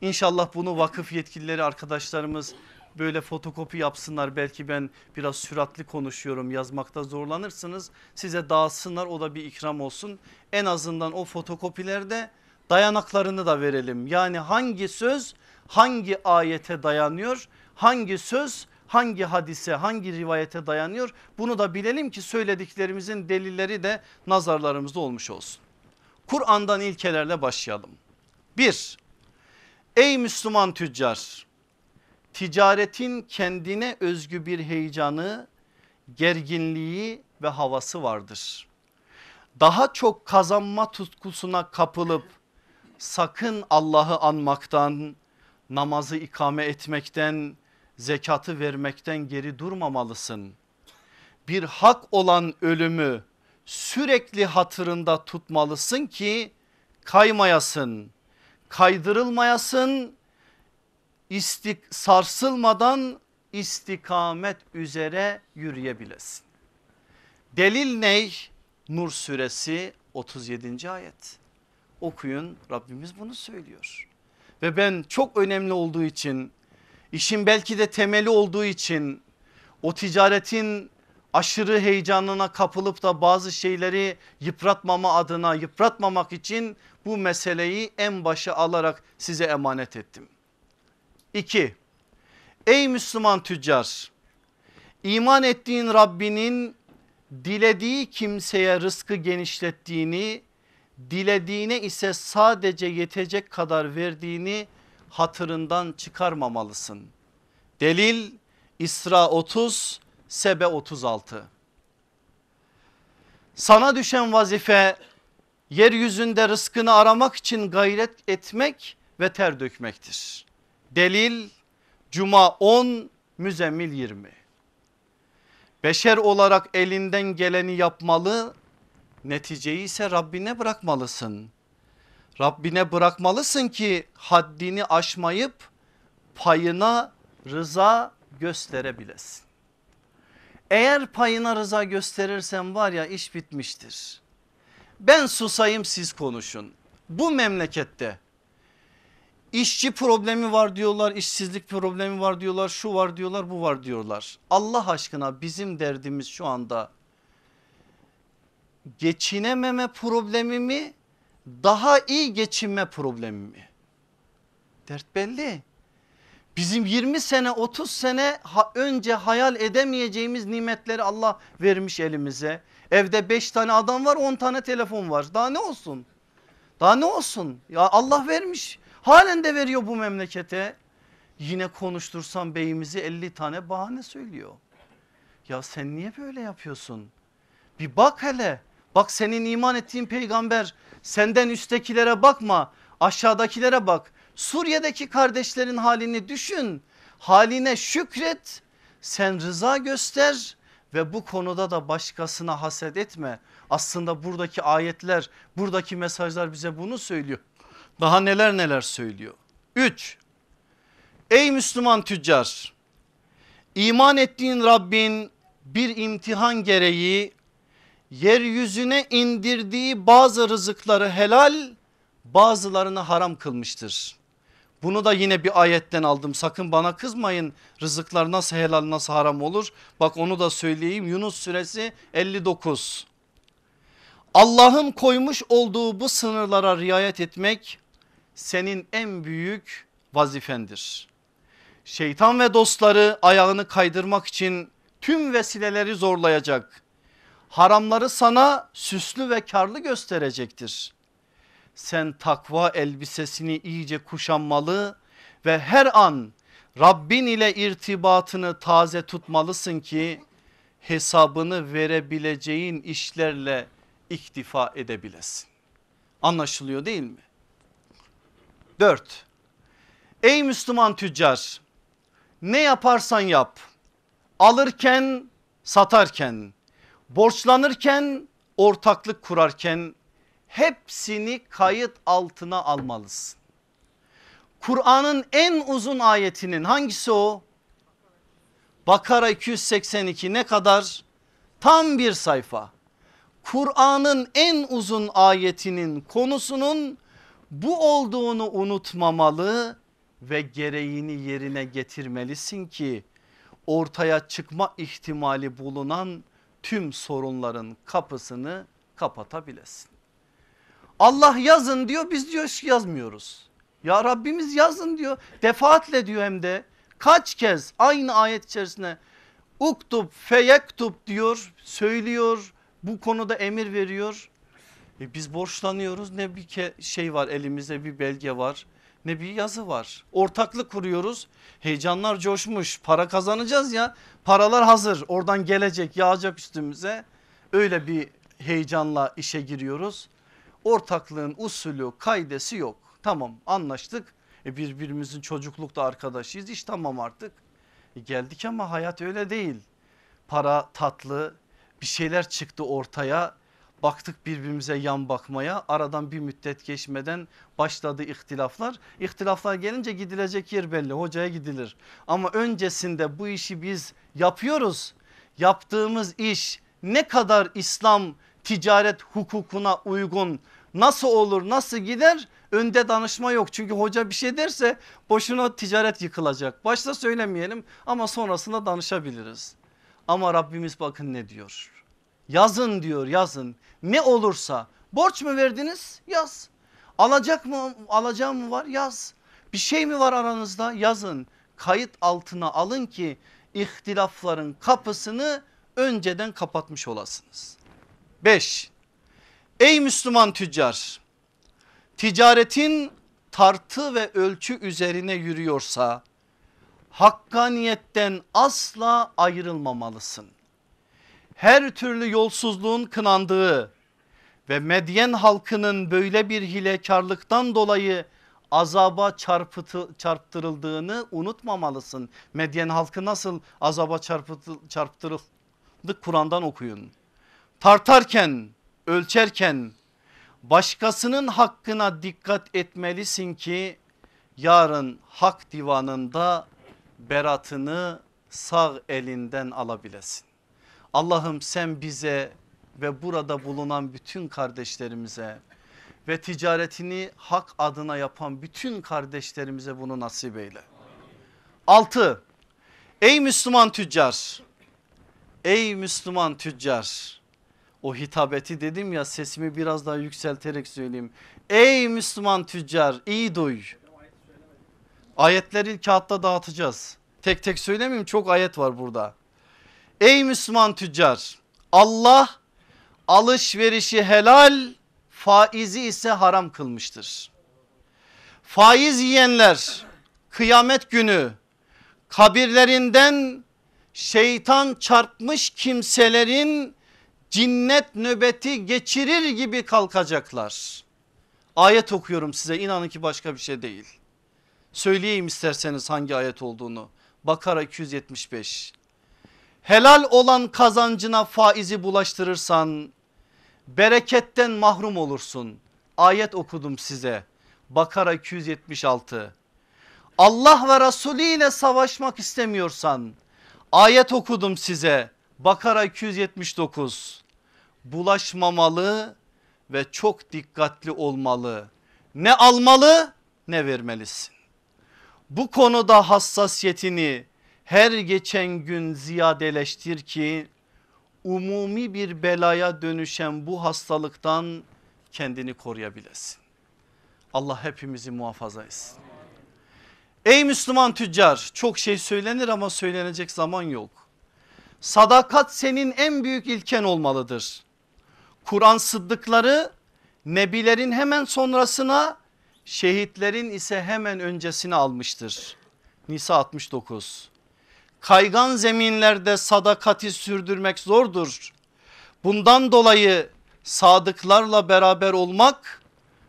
İnşallah bunu vakıf yetkilileri arkadaşlarımız böyle fotokopi yapsınlar. Belki ben biraz süratli konuşuyorum yazmakta zorlanırsınız. Size dağıtsınlar o da bir ikram olsun. En azından o fotokopilerde dayanaklarını da verelim. Yani hangi söz hangi ayete dayanıyor? Hangi söz hangi hadise hangi rivayete dayanıyor? Bunu da bilelim ki söylediklerimizin delilleri de nazarlarımızda olmuş olsun. Kur'an'dan ilkelerle başlayalım. Bir, ey Müslüman tüccar ticaretin kendine özgü bir heyecanı, gerginliği ve havası vardır. Daha çok kazanma tutkusuna kapılıp sakın Allah'ı anmaktan, namazı ikame etmekten, zekatı vermekten geri durmamalısın. Bir hak olan ölümü sürekli hatırında tutmalısın ki kaymayasın, kaydırılmayasın, istik, sarsılmadan istikamet üzere yürüyebilesin. Delil ney? Nur suresi 37. ayet. Okuyun Rabbimiz bunu söylüyor. Ve ben çok önemli olduğu için işin belki de temeli olduğu için o ticaretin aşırı heyecanına kapılıp da bazı şeyleri yıpratmama adına yıpratmamak için bu meseleyi en başa alarak size emanet ettim. 2. Ey Müslüman tüccar iman ettiğin Rabbinin dilediği kimseye rızkı genişlettiğini dilediğine ise sadece yetecek kadar verdiğini hatırından çıkarmamalısın. Delil İsra 30 Sebe 36. Sana düşen vazife yeryüzünde rızkını aramak için gayret etmek ve ter dökmektir. Delil Cuma 10 Müzemmil 20. Beşer olarak elinden geleni yapmalı. Neticeyi ise Rabbine bırakmalısın. Rabbine bırakmalısın ki haddini aşmayıp payına rıza gösterebilesin. Eğer payına rıza gösterirsen var ya iş bitmiştir. Ben susayım siz konuşun. Bu memlekette işçi problemi var diyorlar, işsizlik problemi var diyorlar, şu var diyorlar, bu var diyorlar. Allah aşkına bizim derdimiz şu anda geçinememe problemi mi, daha iyi geçinme problemi mi? Dert belli. Bizim 20 sene 30 sene önce hayal edemeyeceğimiz nimetleri Allah vermiş elimize. Evde 5 tane adam var 10 tane telefon var daha ne olsun? Daha ne olsun? Ya Allah vermiş halen de veriyor bu memlekete. Yine konuştursam beyimizi 50 tane bahane söylüyor. Ya sen niye böyle yapıyorsun? Bir bak hele bak senin iman ettiğin peygamber senden üsttekilere bakma aşağıdakilere bak. Suriye'deki kardeşlerin halini düşün. Haline şükret. Sen rıza göster ve bu konuda da başkasına haset etme. Aslında buradaki ayetler, buradaki mesajlar bize bunu söylüyor. Daha neler neler söylüyor. 3. Ey Müslüman tüccar, iman ettiğin Rabbin bir imtihan gereği yeryüzüne indirdiği bazı rızıkları helal bazılarını haram kılmıştır. Bunu da yine bir ayetten aldım sakın bana kızmayın rızıklar nasıl helal nasıl haram olur. Bak onu da söyleyeyim Yunus suresi 59. Allah'ın koymuş olduğu bu sınırlara riayet etmek senin en büyük vazifendir. Şeytan ve dostları ayağını kaydırmak için tüm vesileleri zorlayacak. Haramları sana süslü ve karlı gösterecektir sen takva elbisesini iyice kuşanmalı ve her an Rabbin ile irtibatını taze tutmalısın ki hesabını verebileceğin işlerle iktifa edebilesin. Anlaşılıyor değil mi? 4. Ey Müslüman tüccar ne yaparsan yap alırken satarken borçlanırken ortaklık kurarken hepsini kayıt altına almalısın. Kur'an'ın en uzun ayetinin hangisi o? Bakara 282 ne kadar? Tam bir sayfa. Kur'an'ın en uzun ayetinin konusunun bu olduğunu unutmamalı ve gereğini yerine getirmelisin ki ortaya çıkma ihtimali bulunan tüm sorunların kapısını kapatabilesin. Allah yazın diyor biz diyor yazmıyoruz. Ya Rabbimiz yazın diyor defaatle diyor hem de kaç kez aynı ayet içerisinde uktub feyektub diyor söylüyor bu konuda emir veriyor. E biz borçlanıyoruz ne bir şey var elimizde bir belge var ne bir yazı var. Ortaklık kuruyoruz. Heyecanlar coşmuş. Para kazanacağız ya. Paralar hazır. Oradan gelecek yağacak üstümüze. Öyle bir heyecanla işe giriyoruz. Ortaklığın usulü kaidesi yok. Tamam anlaştık. E birbirimizin çocuklukta arkadaşıyız. İş tamam artık. E geldik ama hayat öyle değil. Para tatlı bir şeyler çıktı ortaya baktık birbirimize yan bakmaya aradan bir müddet geçmeden başladı ihtilaflar. İhtilaflar gelince gidilecek yer belli hocaya gidilir ama öncesinde bu işi biz yapıyoruz. Yaptığımız iş ne kadar İslam ticaret hukukuna uygun nasıl olur nasıl gider önde danışma yok. Çünkü hoca bir şey derse boşuna ticaret yıkılacak. Başta söylemeyelim ama sonrasında danışabiliriz. Ama Rabbimiz bakın ne diyor. Yazın diyor yazın ne olursa borç mu verdiniz yaz. Alacak mı alacağım mı var yaz. Bir şey mi var aranızda yazın. Kayıt altına alın ki ihtilafların kapısını önceden kapatmış olasınız. 5. Ey Müslüman tüccar ticaretin tartı ve ölçü üzerine yürüyorsa hakkaniyetten asla ayrılmamalısın. Her türlü yolsuzluğun kınandığı ve Medyen halkının böyle bir hilekarlıktan dolayı azaba çarpıtı, çarptırıldığını unutmamalısın. Medyen halkı nasıl azaba çarpıtı, çarptırıl, Kur'an'dan okuyun. Tartarken, ölçerken başkasının hakkına dikkat etmelisin ki yarın hak divanında beratını sağ elinden alabilesin. Allah'ım sen bize ve burada bulunan bütün kardeşlerimize ve ticaretini hak adına yapan bütün kardeşlerimize bunu nasip eyle. 6. Ey Müslüman tüccar, ey Müslüman tüccar o hitabeti dedim ya sesimi biraz daha yükselterek söyleyeyim. Ey Müslüman tüccar iyi duy. Ayetleri kağıtta dağıtacağız. Tek tek söylemeyeyim çok ayet var burada. Ey Müslüman tüccar Allah alışverişi helal faizi ise haram kılmıştır. Faiz yiyenler kıyamet günü kabirlerinden şeytan çarpmış kimselerin cinnet nöbeti geçirir gibi kalkacaklar. Ayet okuyorum size inanın ki başka bir şey değil. Söyleyeyim isterseniz hangi ayet olduğunu. Bakara 275. Helal olan kazancına faizi bulaştırırsan bereketten mahrum olursun. Ayet okudum size. Bakara 276. Allah ve Resulü ile savaşmak istemiyorsan ayet okudum size. Bakara 279. Bulaşmamalı ve çok dikkatli olmalı. Ne almalı ne vermelisin. Bu konuda hassasiyetini her geçen gün ziyadeleştir ki umumi bir belaya dönüşen bu hastalıktan kendini koruyabilesin. Allah hepimizi muhafaza etsin. Ey Müslüman tüccar çok şey söylenir ama söylenecek zaman yok. Sadakat senin en büyük ilken olmalıdır. Kur'an sıddıkları nebilerin hemen sonrasına şehitlerin ise hemen öncesine almıştır. Nisa 69. Kaygan zeminlerde sadakati sürdürmek zordur. Bundan dolayı sadıklarla beraber olmak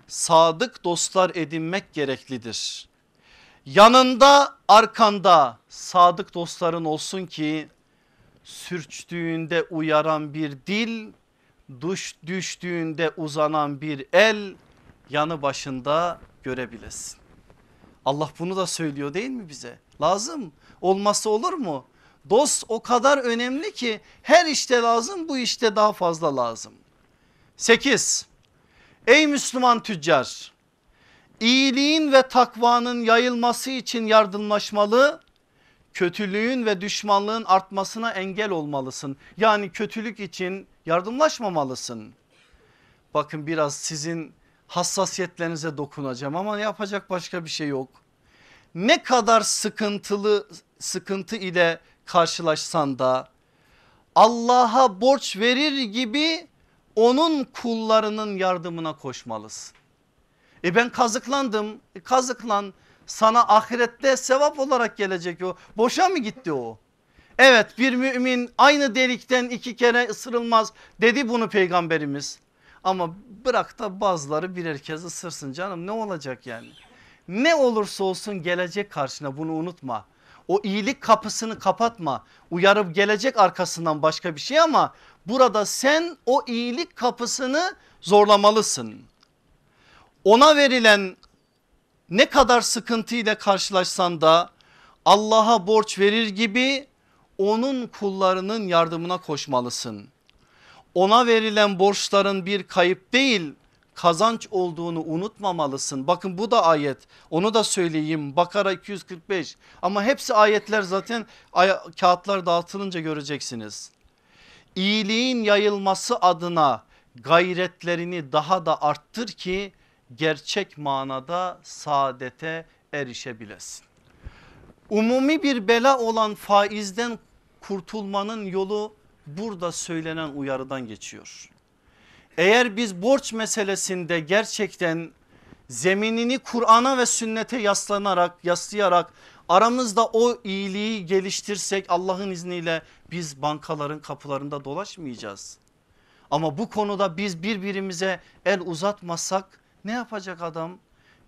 sadık dostlar edinmek gereklidir. Yanında arkanda sadık dostların olsun ki sürçtüğünde uyaran bir dil, duş düştüğünde uzanan bir el yanı başında görebilesin. Allah bunu da söylüyor değil mi bize? Lazım olmazsa olur mu? Dost o kadar önemli ki her işte lazım bu işte daha fazla lazım. 8. Ey Müslüman tüccar iyiliğin ve takvanın yayılması için yardımlaşmalı kötülüğün ve düşmanlığın artmasına engel olmalısın. Yani kötülük için yardımlaşmamalısın. Bakın biraz sizin hassasiyetlerinize dokunacağım ama yapacak başka bir şey yok. Ne kadar sıkıntılı sıkıntı ile karşılaşsan da Allah'a borç verir gibi onun kullarının yardımına koşmalısın. E ben kazıklandım e kazıklan sana ahirette sevap olarak gelecek o boşa mı gitti o? Evet bir mümin aynı delikten iki kere ısırılmaz dedi bunu peygamberimiz. Ama bırak da bazıları birer kez ısırsın canım ne olacak yani? Ne olursa olsun gelecek karşına bunu unutma. O iyilik kapısını kapatma. Uyarıp gelecek arkasından başka bir şey ama burada sen o iyilik kapısını zorlamalısın. Ona verilen ne kadar sıkıntı ile karşılaşsan da Allah'a borç verir gibi onun kullarının yardımına koşmalısın. Ona verilen borçların bir kayıp değil kazanç olduğunu unutmamalısın. Bakın bu da ayet onu da söyleyeyim Bakara 245 ama hepsi ayetler zaten kağıtlar dağıtılınca göreceksiniz. İyiliğin yayılması adına gayretlerini daha da arttır ki gerçek manada saadete erişebilesin. Umumi bir bela olan faizden kurtulmanın yolu burada söylenen uyarıdan geçiyor. Eğer biz borç meselesinde gerçekten zeminini Kur'an'a ve sünnete yaslanarak yaslayarak aramızda o iyiliği geliştirsek Allah'ın izniyle biz bankaların kapılarında dolaşmayacağız. Ama bu konuda biz birbirimize el uzatmasak ne yapacak adam?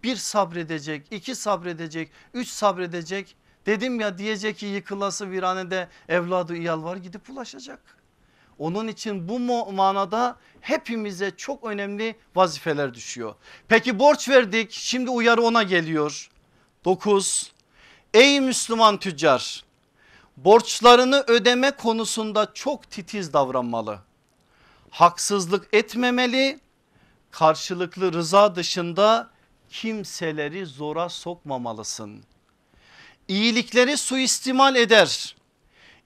Bir sabredecek, iki sabredecek, üç sabredecek. Dedim ya diyecek ki yıkılası viranede evladı iyal var gidip ulaşacak. Onun için bu manada hepimize çok önemli vazifeler düşüyor. Peki borç verdik şimdi uyarı ona geliyor. 9. Ey Müslüman tüccar borçlarını ödeme konusunda çok titiz davranmalı. Haksızlık etmemeli karşılıklı rıza dışında kimseleri zora sokmamalısın. İyilikleri suistimal eder.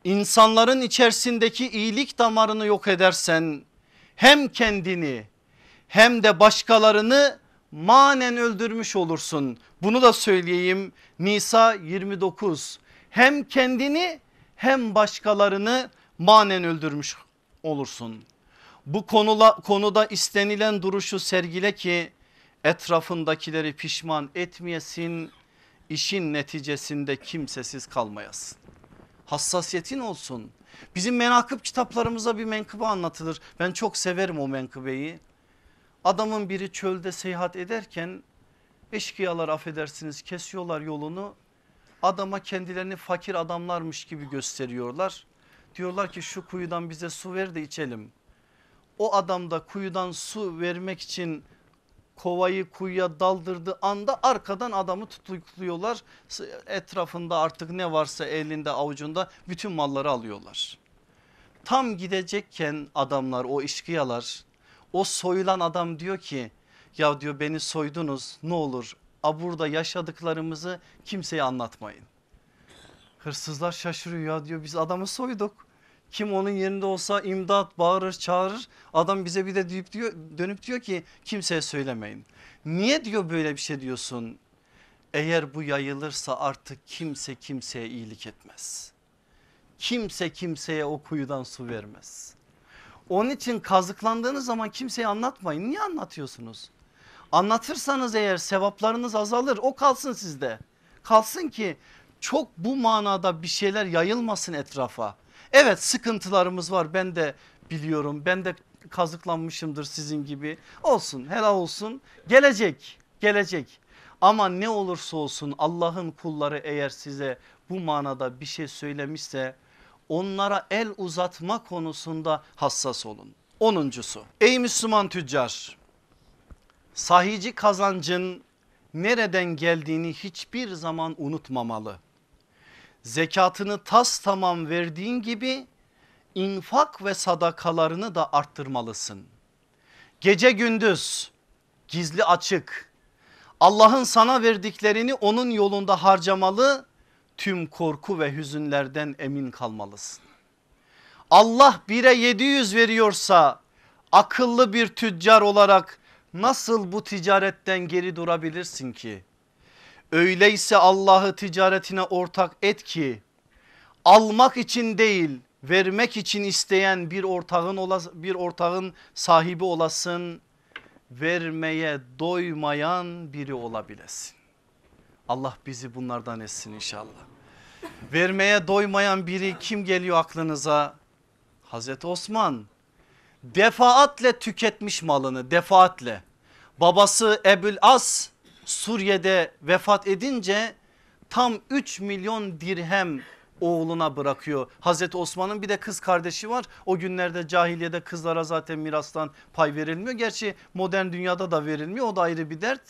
İnsanların içerisindeki iyilik damarını yok edersen hem kendini hem de başkalarını manen öldürmüş olursun. Bunu da söyleyeyim Nisa 29 hem kendini hem başkalarını manen öldürmüş olursun. Bu konula, konuda istenilen duruşu sergile ki etrafındakileri pişman etmeyesin işin neticesinde kimsesiz kalmayasın. Hassasiyetin olsun. Bizim menakıb kitaplarımızda bir menkıbe anlatılır. Ben çok severim o menkıbeyi. Adamın biri çölde seyahat ederken eşkıyalar affedersiniz kesiyorlar yolunu. Adama kendilerini fakir adamlarmış gibi gösteriyorlar. Diyorlar ki şu kuyudan bize su ver de içelim. O adam da kuyudan su vermek için kovayı kuyuya daldırdığı anda arkadan adamı tutukluyorlar. Etrafında artık ne varsa elinde avucunda bütün malları alıyorlar. Tam gidecekken adamlar o işkiyalar o soyulan adam diyor ki ya diyor beni soydunuz ne olur a burada yaşadıklarımızı kimseye anlatmayın. Hırsızlar şaşırıyor ya diyor biz adamı soyduk. Kim onun yerinde olsa imdat bağırır çağırır. Adam bize bir de deyip diyor, dönüp diyor ki kimseye söylemeyin. Niye diyor böyle bir şey diyorsun? Eğer bu yayılırsa artık kimse kimseye iyilik etmez. Kimse kimseye o kuyudan su vermez. Onun için kazıklandığınız zaman kimseye anlatmayın. Niye anlatıyorsunuz? Anlatırsanız eğer sevaplarınız azalır o kalsın sizde. Kalsın ki çok bu manada bir şeyler yayılmasın etrafa. Evet sıkıntılarımız var. Ben de biliyorum. Ben de kazıklanmışımdır sizin gibi. Olsun helal olsun. Gelecek gelecek. Ama ne olursa olsun Allah'ın kulları eğer size bu manada bir şey söylemişse onlara el uzatma konusunda hassas olun. Onuncusu ey Müslüman tüccar sahici kazancın nereden geldiğini hiçbir zaman unutmamalı zekatını tas tamam verdiğin gibi infak ve sadakalarını da arttırmalısın. Gece gündüz gizli açık Allah'ın sana verdiklerini onun yolunda harcamalı tüm korku ve hüzünlerden emin kalmalısın. Allah bire 700 veriyorsa akıllı bir tüccar olarak nasıl bu ticaretten geri durabilirsin ki? Öyleyse Allah'ı ticaretine ortak et ki almak için değil vermek için isteyen bir ortağın olas, bir ortağın sahibi olasın. Vermeye doymayan biri olabilesin. Allah bizi bunlardan etsin inşallah. Vermeye doymayan biri kim geliyor aklınıza? Hazreti Osman defaatle tüketmiş malını defaatle. Babası Ebul As Suriye'de vefat edince tam 3 milyon dirhem oğluna bırakıyor. Hazreti Osman'ın bir de kız kardeşi var. O günlerde cahiliyede kızlara zaten mirastan pay verilmiyor. Gerçi modern dünyada da verilmiyor o da ayrı bir dert.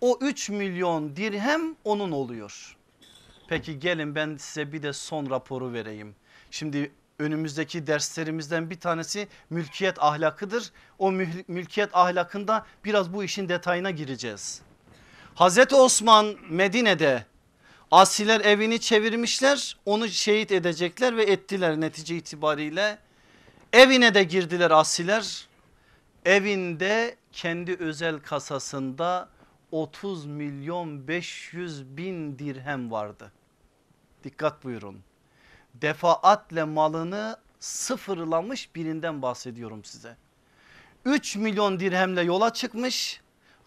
O 3 milyon dirhem onun oluyor. Peki gelin ben size bir de son raporu vereyim. Şimdi önümüzdeki derslerimizden bir tanesi mülkiyet ahlakıdır. O mülkiyet ahlakında biraz bu işin detayına gireceğiz. Hazreti Osman Medine'de asiler evini çevirmişler onu şehit edecekler ve ettiler netice itibariyle. Evine de girdiler asiler evinde kendi özel kasasında 30 milyon 500 bin dirhem vardı. Dikkat buyurun defaatle malını sıfırlamış birinden bahsediyorum size. 3 milyon dirhemle yola çıkmış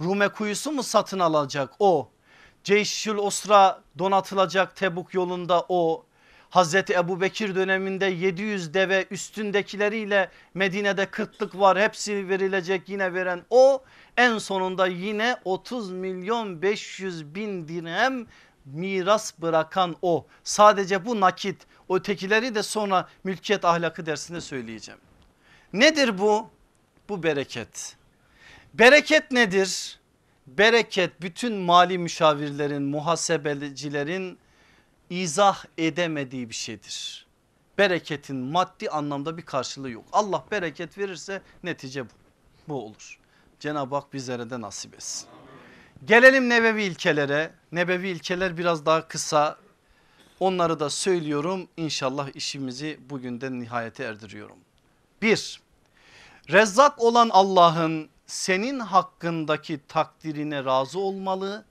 Rume kuyusu mu satın alacak o? Ceyşül Osra donatılacak Tebuk yolunda o. Hazreti Ebu Bekir döneminde 700 deve üstündekileriyle Medine'de kıtlık var hepsi verilecek yine veren o en sonunda yine 30 milyon 500 bin dirhem miras bırakan o. Sadece bu nakit ötekileri de sonra mülkiyet ahlakı dersinde söyleyeceğim. Nedir bu? Bu bereket. Bereket nedir? Bereket bütün mali müşavirlerin, muhasebecilerin izah edemediği bir şeydir. Bereketin maddi anlamda bir karşılığı yok. Allah bereket verirse netice bu. Bu olur. Cenab-ı Hak bizlere de nasip etsin. Gelelim nebevi ilkelere. Nebevi ilkeler biraz daha kısa. Onları da söylüyorum. İnşallah işimizi bugünden nihayete erdiriyorum. Bir, Rezzak olan Allah'ın senin hakkındaki takdirine razı olmalı.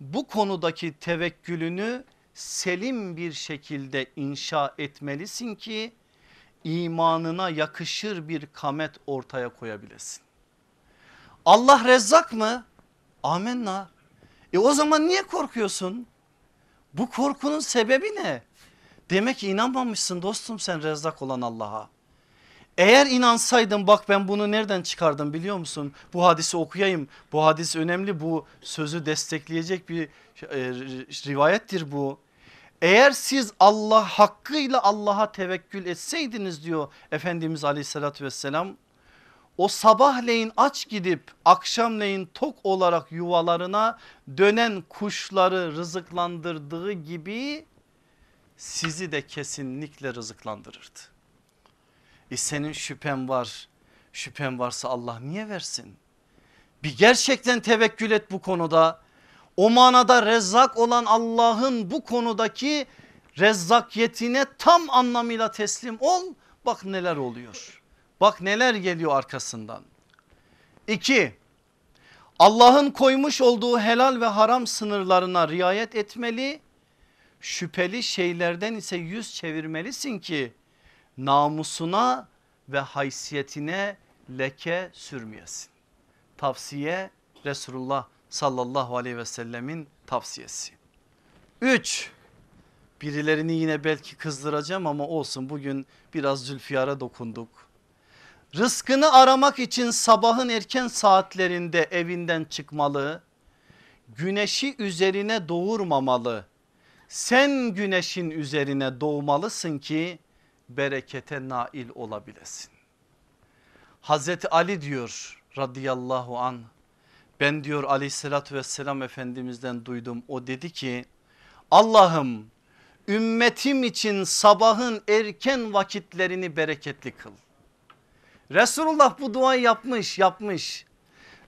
Bu konudaki tevekkülünü selim bir şekilde inşa etmelisin ki imanına yakışır bir kamet ortaya koyabilesin. Allah rezzak mı? Amenna. E o zaman niye korkuyorsun? Bu korkunun sebebi ne? Demek ki inanmamışsın dostum sen rezzak olan Allah'a. Eğer inansaydın bak ben bunu nereden çıkardım biliyor musun? Bu hadisi okuyayım. Bu hadis önemli bu sözü destekleyecek bir e, rivayettir bu. Eğer siz Allah hakkıyla Allah'a tevekkül etseydiniz diyor Efendimiz aleyhissalatü vesselam. O sabahleyin aç gidip akşamleyin tok olarak yuvalarına dönen kuşları rızıklandırdığı gibi sizi de kesinlikle rızıklandırırdı. E senin şüphen var. Şüphen varsa Allah niye versin? Bir gerçekten tevekkül et bu konuda. O manada rezzak olan Allah'ın bu konudaki rezzakiyetine tam anlamıyla teslim ol. Bak neler oluyor. Bak neler geliyor arkasından. İki, Allah'ın koymuş olduğu helal ve haram sınırlarına riayet etmeli. Şüpheli şeylerden ise yüz çevirmelisin ki namusuna ve haysiyetine leke sürmeyesin. Tavsiye Resulullah sallallahu aleyhi ve sellemin tavsiyesi. 3. Birilerini yine belki kızdıracağım ama olsun bugün biraz Zülfiyar'a dokunduk. Rızkını aramak için sabahın erken saatlerinde evinden çıkmalı. Güneşi üzerine doğurmamalı. Sen güneşin üzerine doğmalısın ki berekete nail olabilesin. Hazreti Ali diyor radıyallahu an ben diyor aleyhissalatü vesselam efendimizden duydum o dedi ki Allah'ım ümmetim için sabahın erken vakitlerini bereketli kıl. Resulullah bu duayı yapmış yapmış.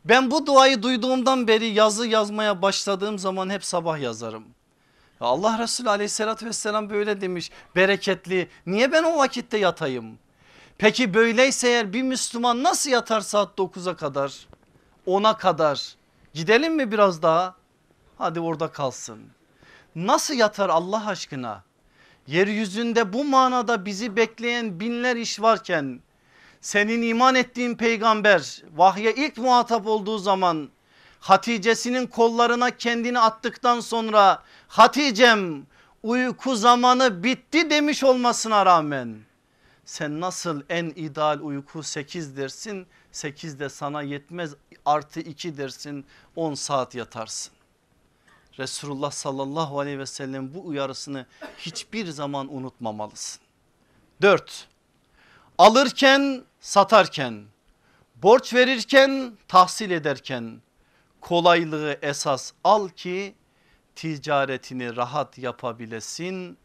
Ben bu duayı duyduğumdan beri yazı yazmaya başladığım zaman hep sabah yazarım. Allah Resulü aleyhissalatü vesselam böyle demiş bereketli niye ben o vakitte yatayım? Peki böyleyse eğer bir Müslüman nasıl yatar saat 9'a kadar 10'a kadar gidelim mi biraz daha? Hadi orada kalsın. Nasıl yatar Allah aşkına? Yeryüzünde bu manada bizi bekleyen binler iş varken senin iman ettiğin peygamber vahye ilk muhatap olduğu zaman Hatice'sinin kollarına kendini attıktan sonra Hatice'm uyku zamanı bitti demiş olmasına rağmen sen nasıl en ideal uyku 8 dersin 8 de sana yetmez artı 2 dersin 10 saat yatarsın. Resulullah sallallahu aleyhi ve sellem bu uyarısını hiçbir zaman unutmamalısın. 4. Alırken satarken borç verirken tahsil ederken kolaylığı esas al ki ticaretini rahat yapabilesin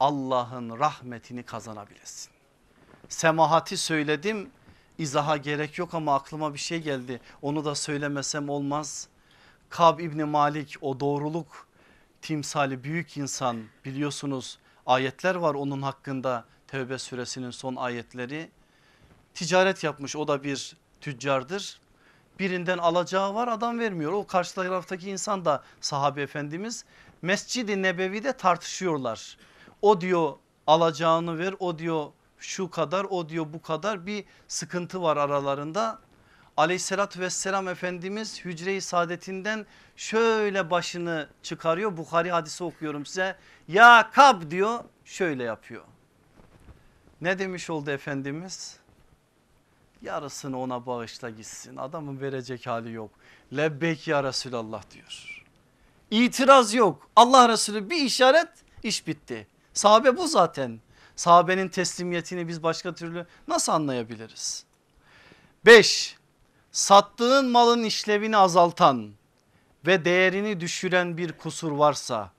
Allah'ın rahmetini kazanabilesin. Semahati söyledim izaha gerek yok ama aklıma bir şey geldi onu da söylemesem olmaz. Kab İbni Malik o doğruluk timsali büyük insan biliyorsunuz ayetler var onun hakkında Tevbe suresinin son ayetleri. Ticaret yapmış o da bir tüccardır birinden alacağı var adam vermiyor. O karşı taraftaki insan da sahabe efendimiz Mescid-i Nebevi'de tartışıyorlar. O diyor alacağını ver o diyor şu kadar o diyor bu kadar bir sıkıntı var aralarında. Aleyhissalatü vesselam Efendimiz hücre-i saadetinden şöyle başını çıkarıyor. Bukhari hadisi okuyorum size. Ya Kab diyor şöyle yapıyor. Ne demiş oldu Efendimiz? Yarısını ona bağışla gitsin adamın verecek hali yok. Lebbek ya Resulallah diyor. İtiraz yok. Allah Resulü bir işaret iş bitti. Sahabe bu zaten. Sahabenin teslimiyetini biz başka türlü nasıl anlayabiliriz? 5. Sattığın malın işlevini azaltan ve değerini düşüren bir kusur varsa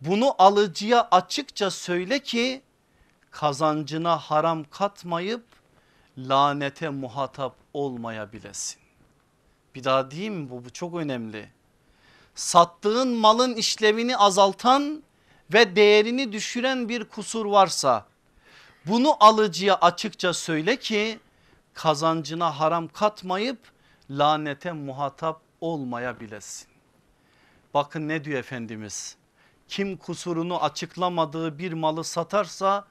bunu alıcıya açıkça söyle ki kazancına haram katmayıp lanete muhatap olmayabilesin. Bir daha diyeyim mi bu, bu çok önemli. Sattığın malın işlevini azaltan ve değerini düşüren bir kusur varsa bunu alıcıya açıkça söyle ki kazancına haram katmayıp lanete muhatap olmayabilesin. Bakın ne diyor Efendimiz kim kusurunu açıklamadığı bir malı satarsa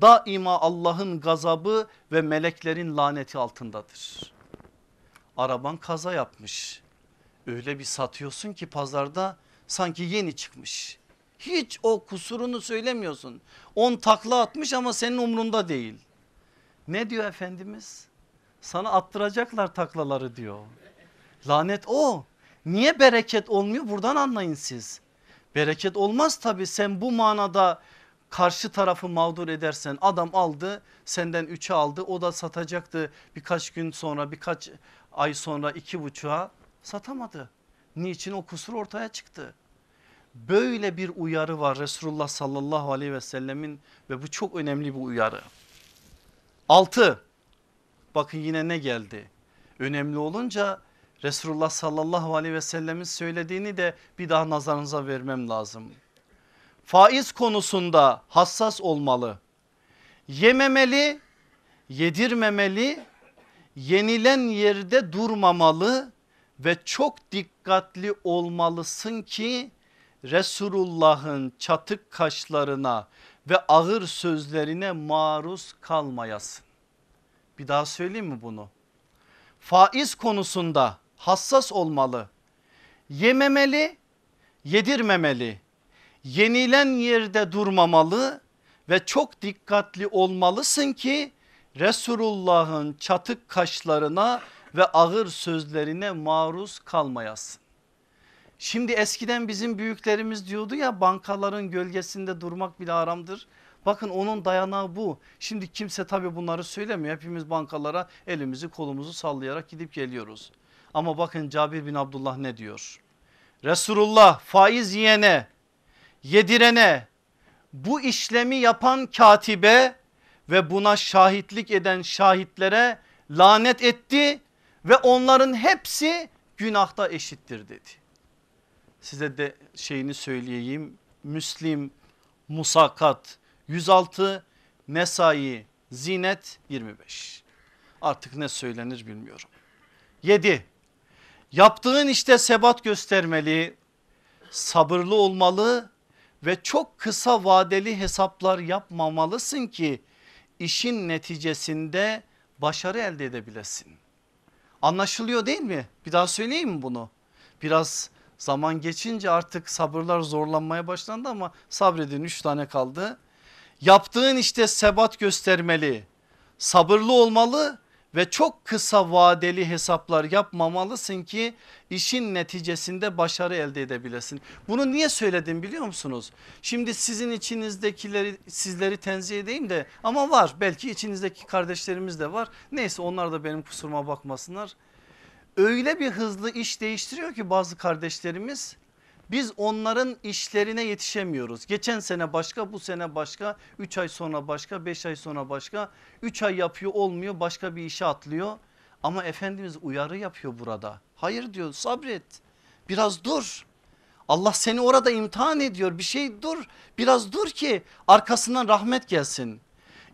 daima Allah'ın gazabı ve meleklerin laneti altındadır. Araban kaza yapmış öyle bir satıyorsun ki pazarda sanki yeni çıkmış. Hiç o kusurunu söylemiyorsun. 10 takla atmış ama senin umrunda değil. Ne diyor Efendimiz? Sana attıracaklar taklaları diyor. Lanet o. Niye bereket olmuyor buradan anlayın siz. Bereket olmaz tabi sen bu manada karşı tarafı mağdur edersen adam aldı senden 3'e aldı o da satacaktı birkaç gün sonra birkaç ay sonra iki buçuğa satamadı. Niçin o kusur ortaya çıktı. Böyle bir uyarı var Resulullah sallallahu aleyhi ve sellemin ve bu çok önemli bir uyarı. 6 bakın yine ne geldi önemli olunca Resulullah sallallahu aleyhi ve sellemin söylediğini de bir daha nazarınıza vermem lazım. Faiz konusunda hassas olmalı. Yememeli, yedirmemeli, yenilen yerde durmamalı ve çok dikkatli olmalısın ki Resulullah'ın çatık kaşlarına ve ağır sözlerine maruz kalmayasın. Bir daha söyleyeyim mi bunu? Faiz konusunda hassas olmalı. Yememeli, yedirmemeli. Yenilen yerde durmamalı ve çok dikkatli olmalısın ki Resulullah'ın çatık kaşlarına ve ağır sözlerine maruz kalmayasın. Şimdi eskiden bizim büyüklerimiz diyordu ya bankaların gölgesinde durmak bile haramdır. Bakın onun dayanağı bu. Şimdi kimse tabi bunları söylemiyor. Hepimiz bankalara elimizi kolumuzu sallayarak gidip geliyoruz. Ama bakın Cabir bin Abdullah ne diyor? Resulullah faiz yiyene, yedirene, bu işlemi yapan katibe ve buna şahitlik eden şahitlere lanet etti ve onların hepsi günahta eşittir dedi. Size de şeyini söyleyeyim. Müslim, Musakat 106, Nesai, Zinet 25. Artık ne söylenir bilmiyorum. 7. Yaptığın işte sebat göstermeli, sabırlı olmalı ve çok kısa vadeli hesaplar yapmamalısın ki işin neticesinde başarı elde edebilesin. Anlaşılıyor değil mi? Bir daha söyleyeyim mi bunu? Biraz zaman geçince artık sabırlar zorlanmaya başlandı ama sabredin 3 tane kaldı. Yaptığın işte sebat göstermeli, sabırlı olmalı ve çok kısa vadeli hesaplar yapmamalısın ki işin neticesinde başarı elde edebilesin. Bunu niye söyledim biliyor musunuz? Şimdi sizin içinizdekileri sizleri tenzih edeyim de ama var belki içinizdeki kardeşlerimiz de var. Neyse onlar da benim kusuruma bakmasınlar. Öyle bir hızlı iş değiştiriyor ki bazı kardeşlerimiz biz onların işlerine yetişemiyoruz. Geçen sene başka bu sene başka 3 ay sonra başka 5 ay sonra başka 3 ay yapıyor olmuyor başka bir işe atlıyor. Ama Efendimiz uyarı yapıyor burada. Hayır diyor sabret biraz dur. Allah seni orada imtihan ediyor bir şey dur biraz dur ki arkasından rahmet gelsin.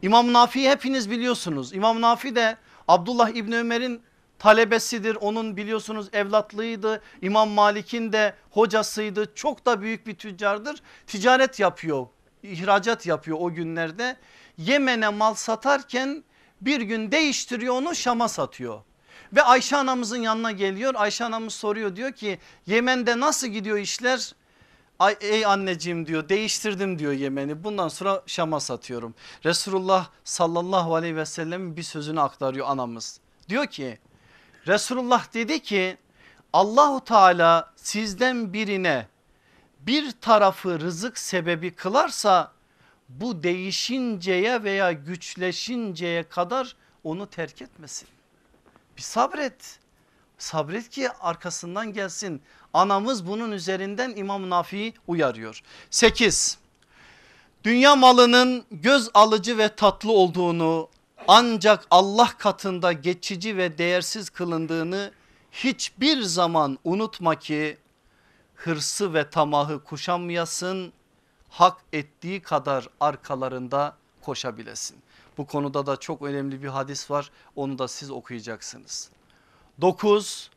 İmam Nafi'yi hepiniz biliyorsunuz. İmam Nafi de Abdullah İbni Ömer'in talebesidir. Onun biliyorsunuz evlatlığıydı. İmam Malik'in de hocasıydı. Çok da büyük bir tüccardır. Ticaret yapıyor, ihracat yapıyor o günlerde. Yemen'e mal satarken bir gün değiştiriyor onu Şam'a satıyor. Ve Ayşe anamızın yanına geliyor. Ayşe anamız soruyor diyor ki Yemen'de nasıl gidiyor işler? Ay, ey anneciğim diyor değiştirdim diyor Yemen'i bundan sonra Şam'a satıyorum. Resulullah sallallahu aleyhi ve sellem bir sözünü aktarıyor anamız. Diyor ki Resulullah dedi ki Allahu Teala sizden birine bir tarafı rızık sebebi kılarsa bu değişinceye veya güçleşinceye kadar onu terk etmesin. Bir sabret. Sabret ki arkasından gelsin. Anamız bunun üzerinden İmam Nafi'yi uyarıyor. 8. Dünya malının göz alıcı ve tatlı olduğunu ancak Allah katında geçici ve değersiz kılındığını hiçbir zaman unutma ki hırsı ve tamahı kuşanmayasın hak ettiği kadar arkalarında koşabilesin. Bu konuda da çok önemli bir hadis var onu da siz okuyacaksınız. 9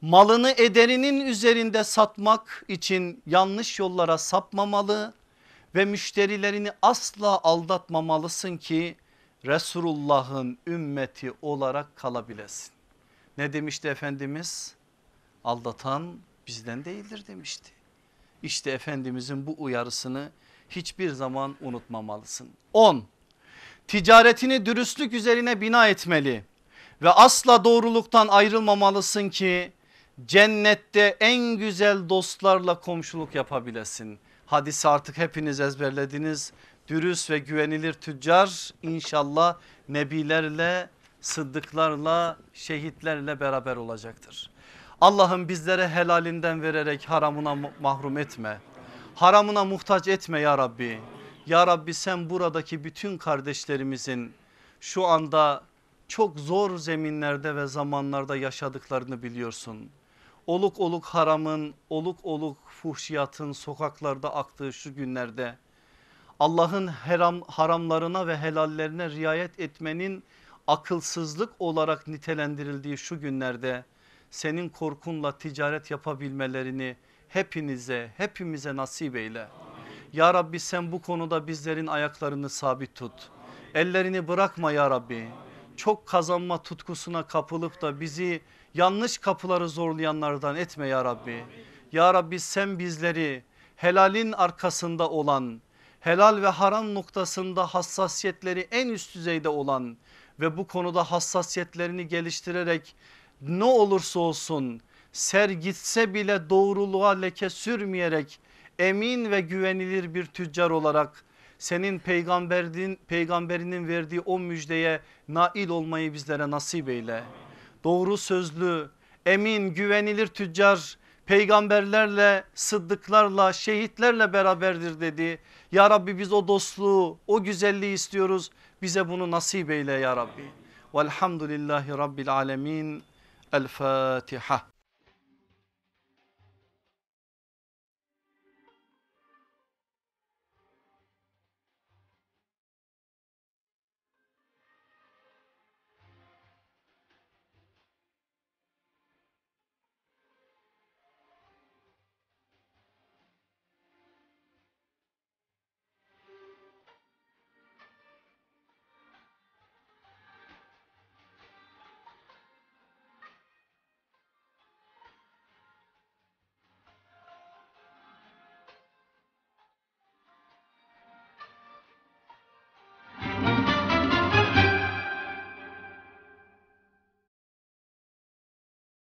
malını ederinin üzerinde satmak için yanlış yollara sapmamalı ve müşterilerini asla aldatmamalısın ki Resulullah'ın ümmeti olarak kalabilesin. Ne demişti Efendimiz? Aldatan bizden değildir demişti. İşte Efendimizin bu uyarısını hiçbir zaman unutmamalısın. 10. Ticaretini dürüstlük üzerine bina etmeli ve asla doğruluktan ayrılmamalısın ki cennette en güzel dostlarla komşuluk yapabilesin. Hadisi artık hepiniz ezberlediniz. Dürüst ve güvenilir tüccar inşallah nebilerle, sıddıklarla, şehitlerle beraber olacaktır. Allah'ım bizlere helalinden vererek haramına mahrum etme. Haramına muhtaç etme ya Rabbi. Ya Rabbi sen buradaki bütün kardeşlerimizin şu anda çok zor zeminlerde ve zamanlarda yaşadıklarını biliyorsun. Oluk oluk haramın, oluk oluk fuhşiyatın sokaklarda aktığı şu günlerde Allah'ın haram, haramlarına ve helallerine riayet etmenin akılsızlık olarak nitelendirildiği şu günlerde senin korkunla ticaret yapabilmelerini hepinize hepimize nasip eyle. Ya Rabbi sen bu konuda bizlerin ayaklarını sabit tut. Ellerini bırakma ya Rabbi. Çok kazanma tutkusuna kapılıp da bizi yanlış kapıları zorlayanlardan etme ya Rabbi. Ya Rabbi sen bizleri helalin arkasında olan helal ve haram noktasında hassasiyetleri en üst düzeyde olan ve bu konuda hassasiyetlerini geliştirerek ne olursa olsun ser gitse bile doğruluğa leke sürmeyerek emin ve güvenilir bir tüccar olarak senin peygamberin, peygamberinin verdiği o müjdeye nail olmayı bizlere nasip eyle. Doğru sözlü, emin, güvenilir tüccar peygamberlerle, sıddıklarla, şehitlerle beraberdir dedi. Ya Rabbi biz o dostluğu, o güzelliği istiyoruz. Bize bunu nasip eyle ya Rabbi. Velhamdülillahi Rabbil Alemin. El Fatiha.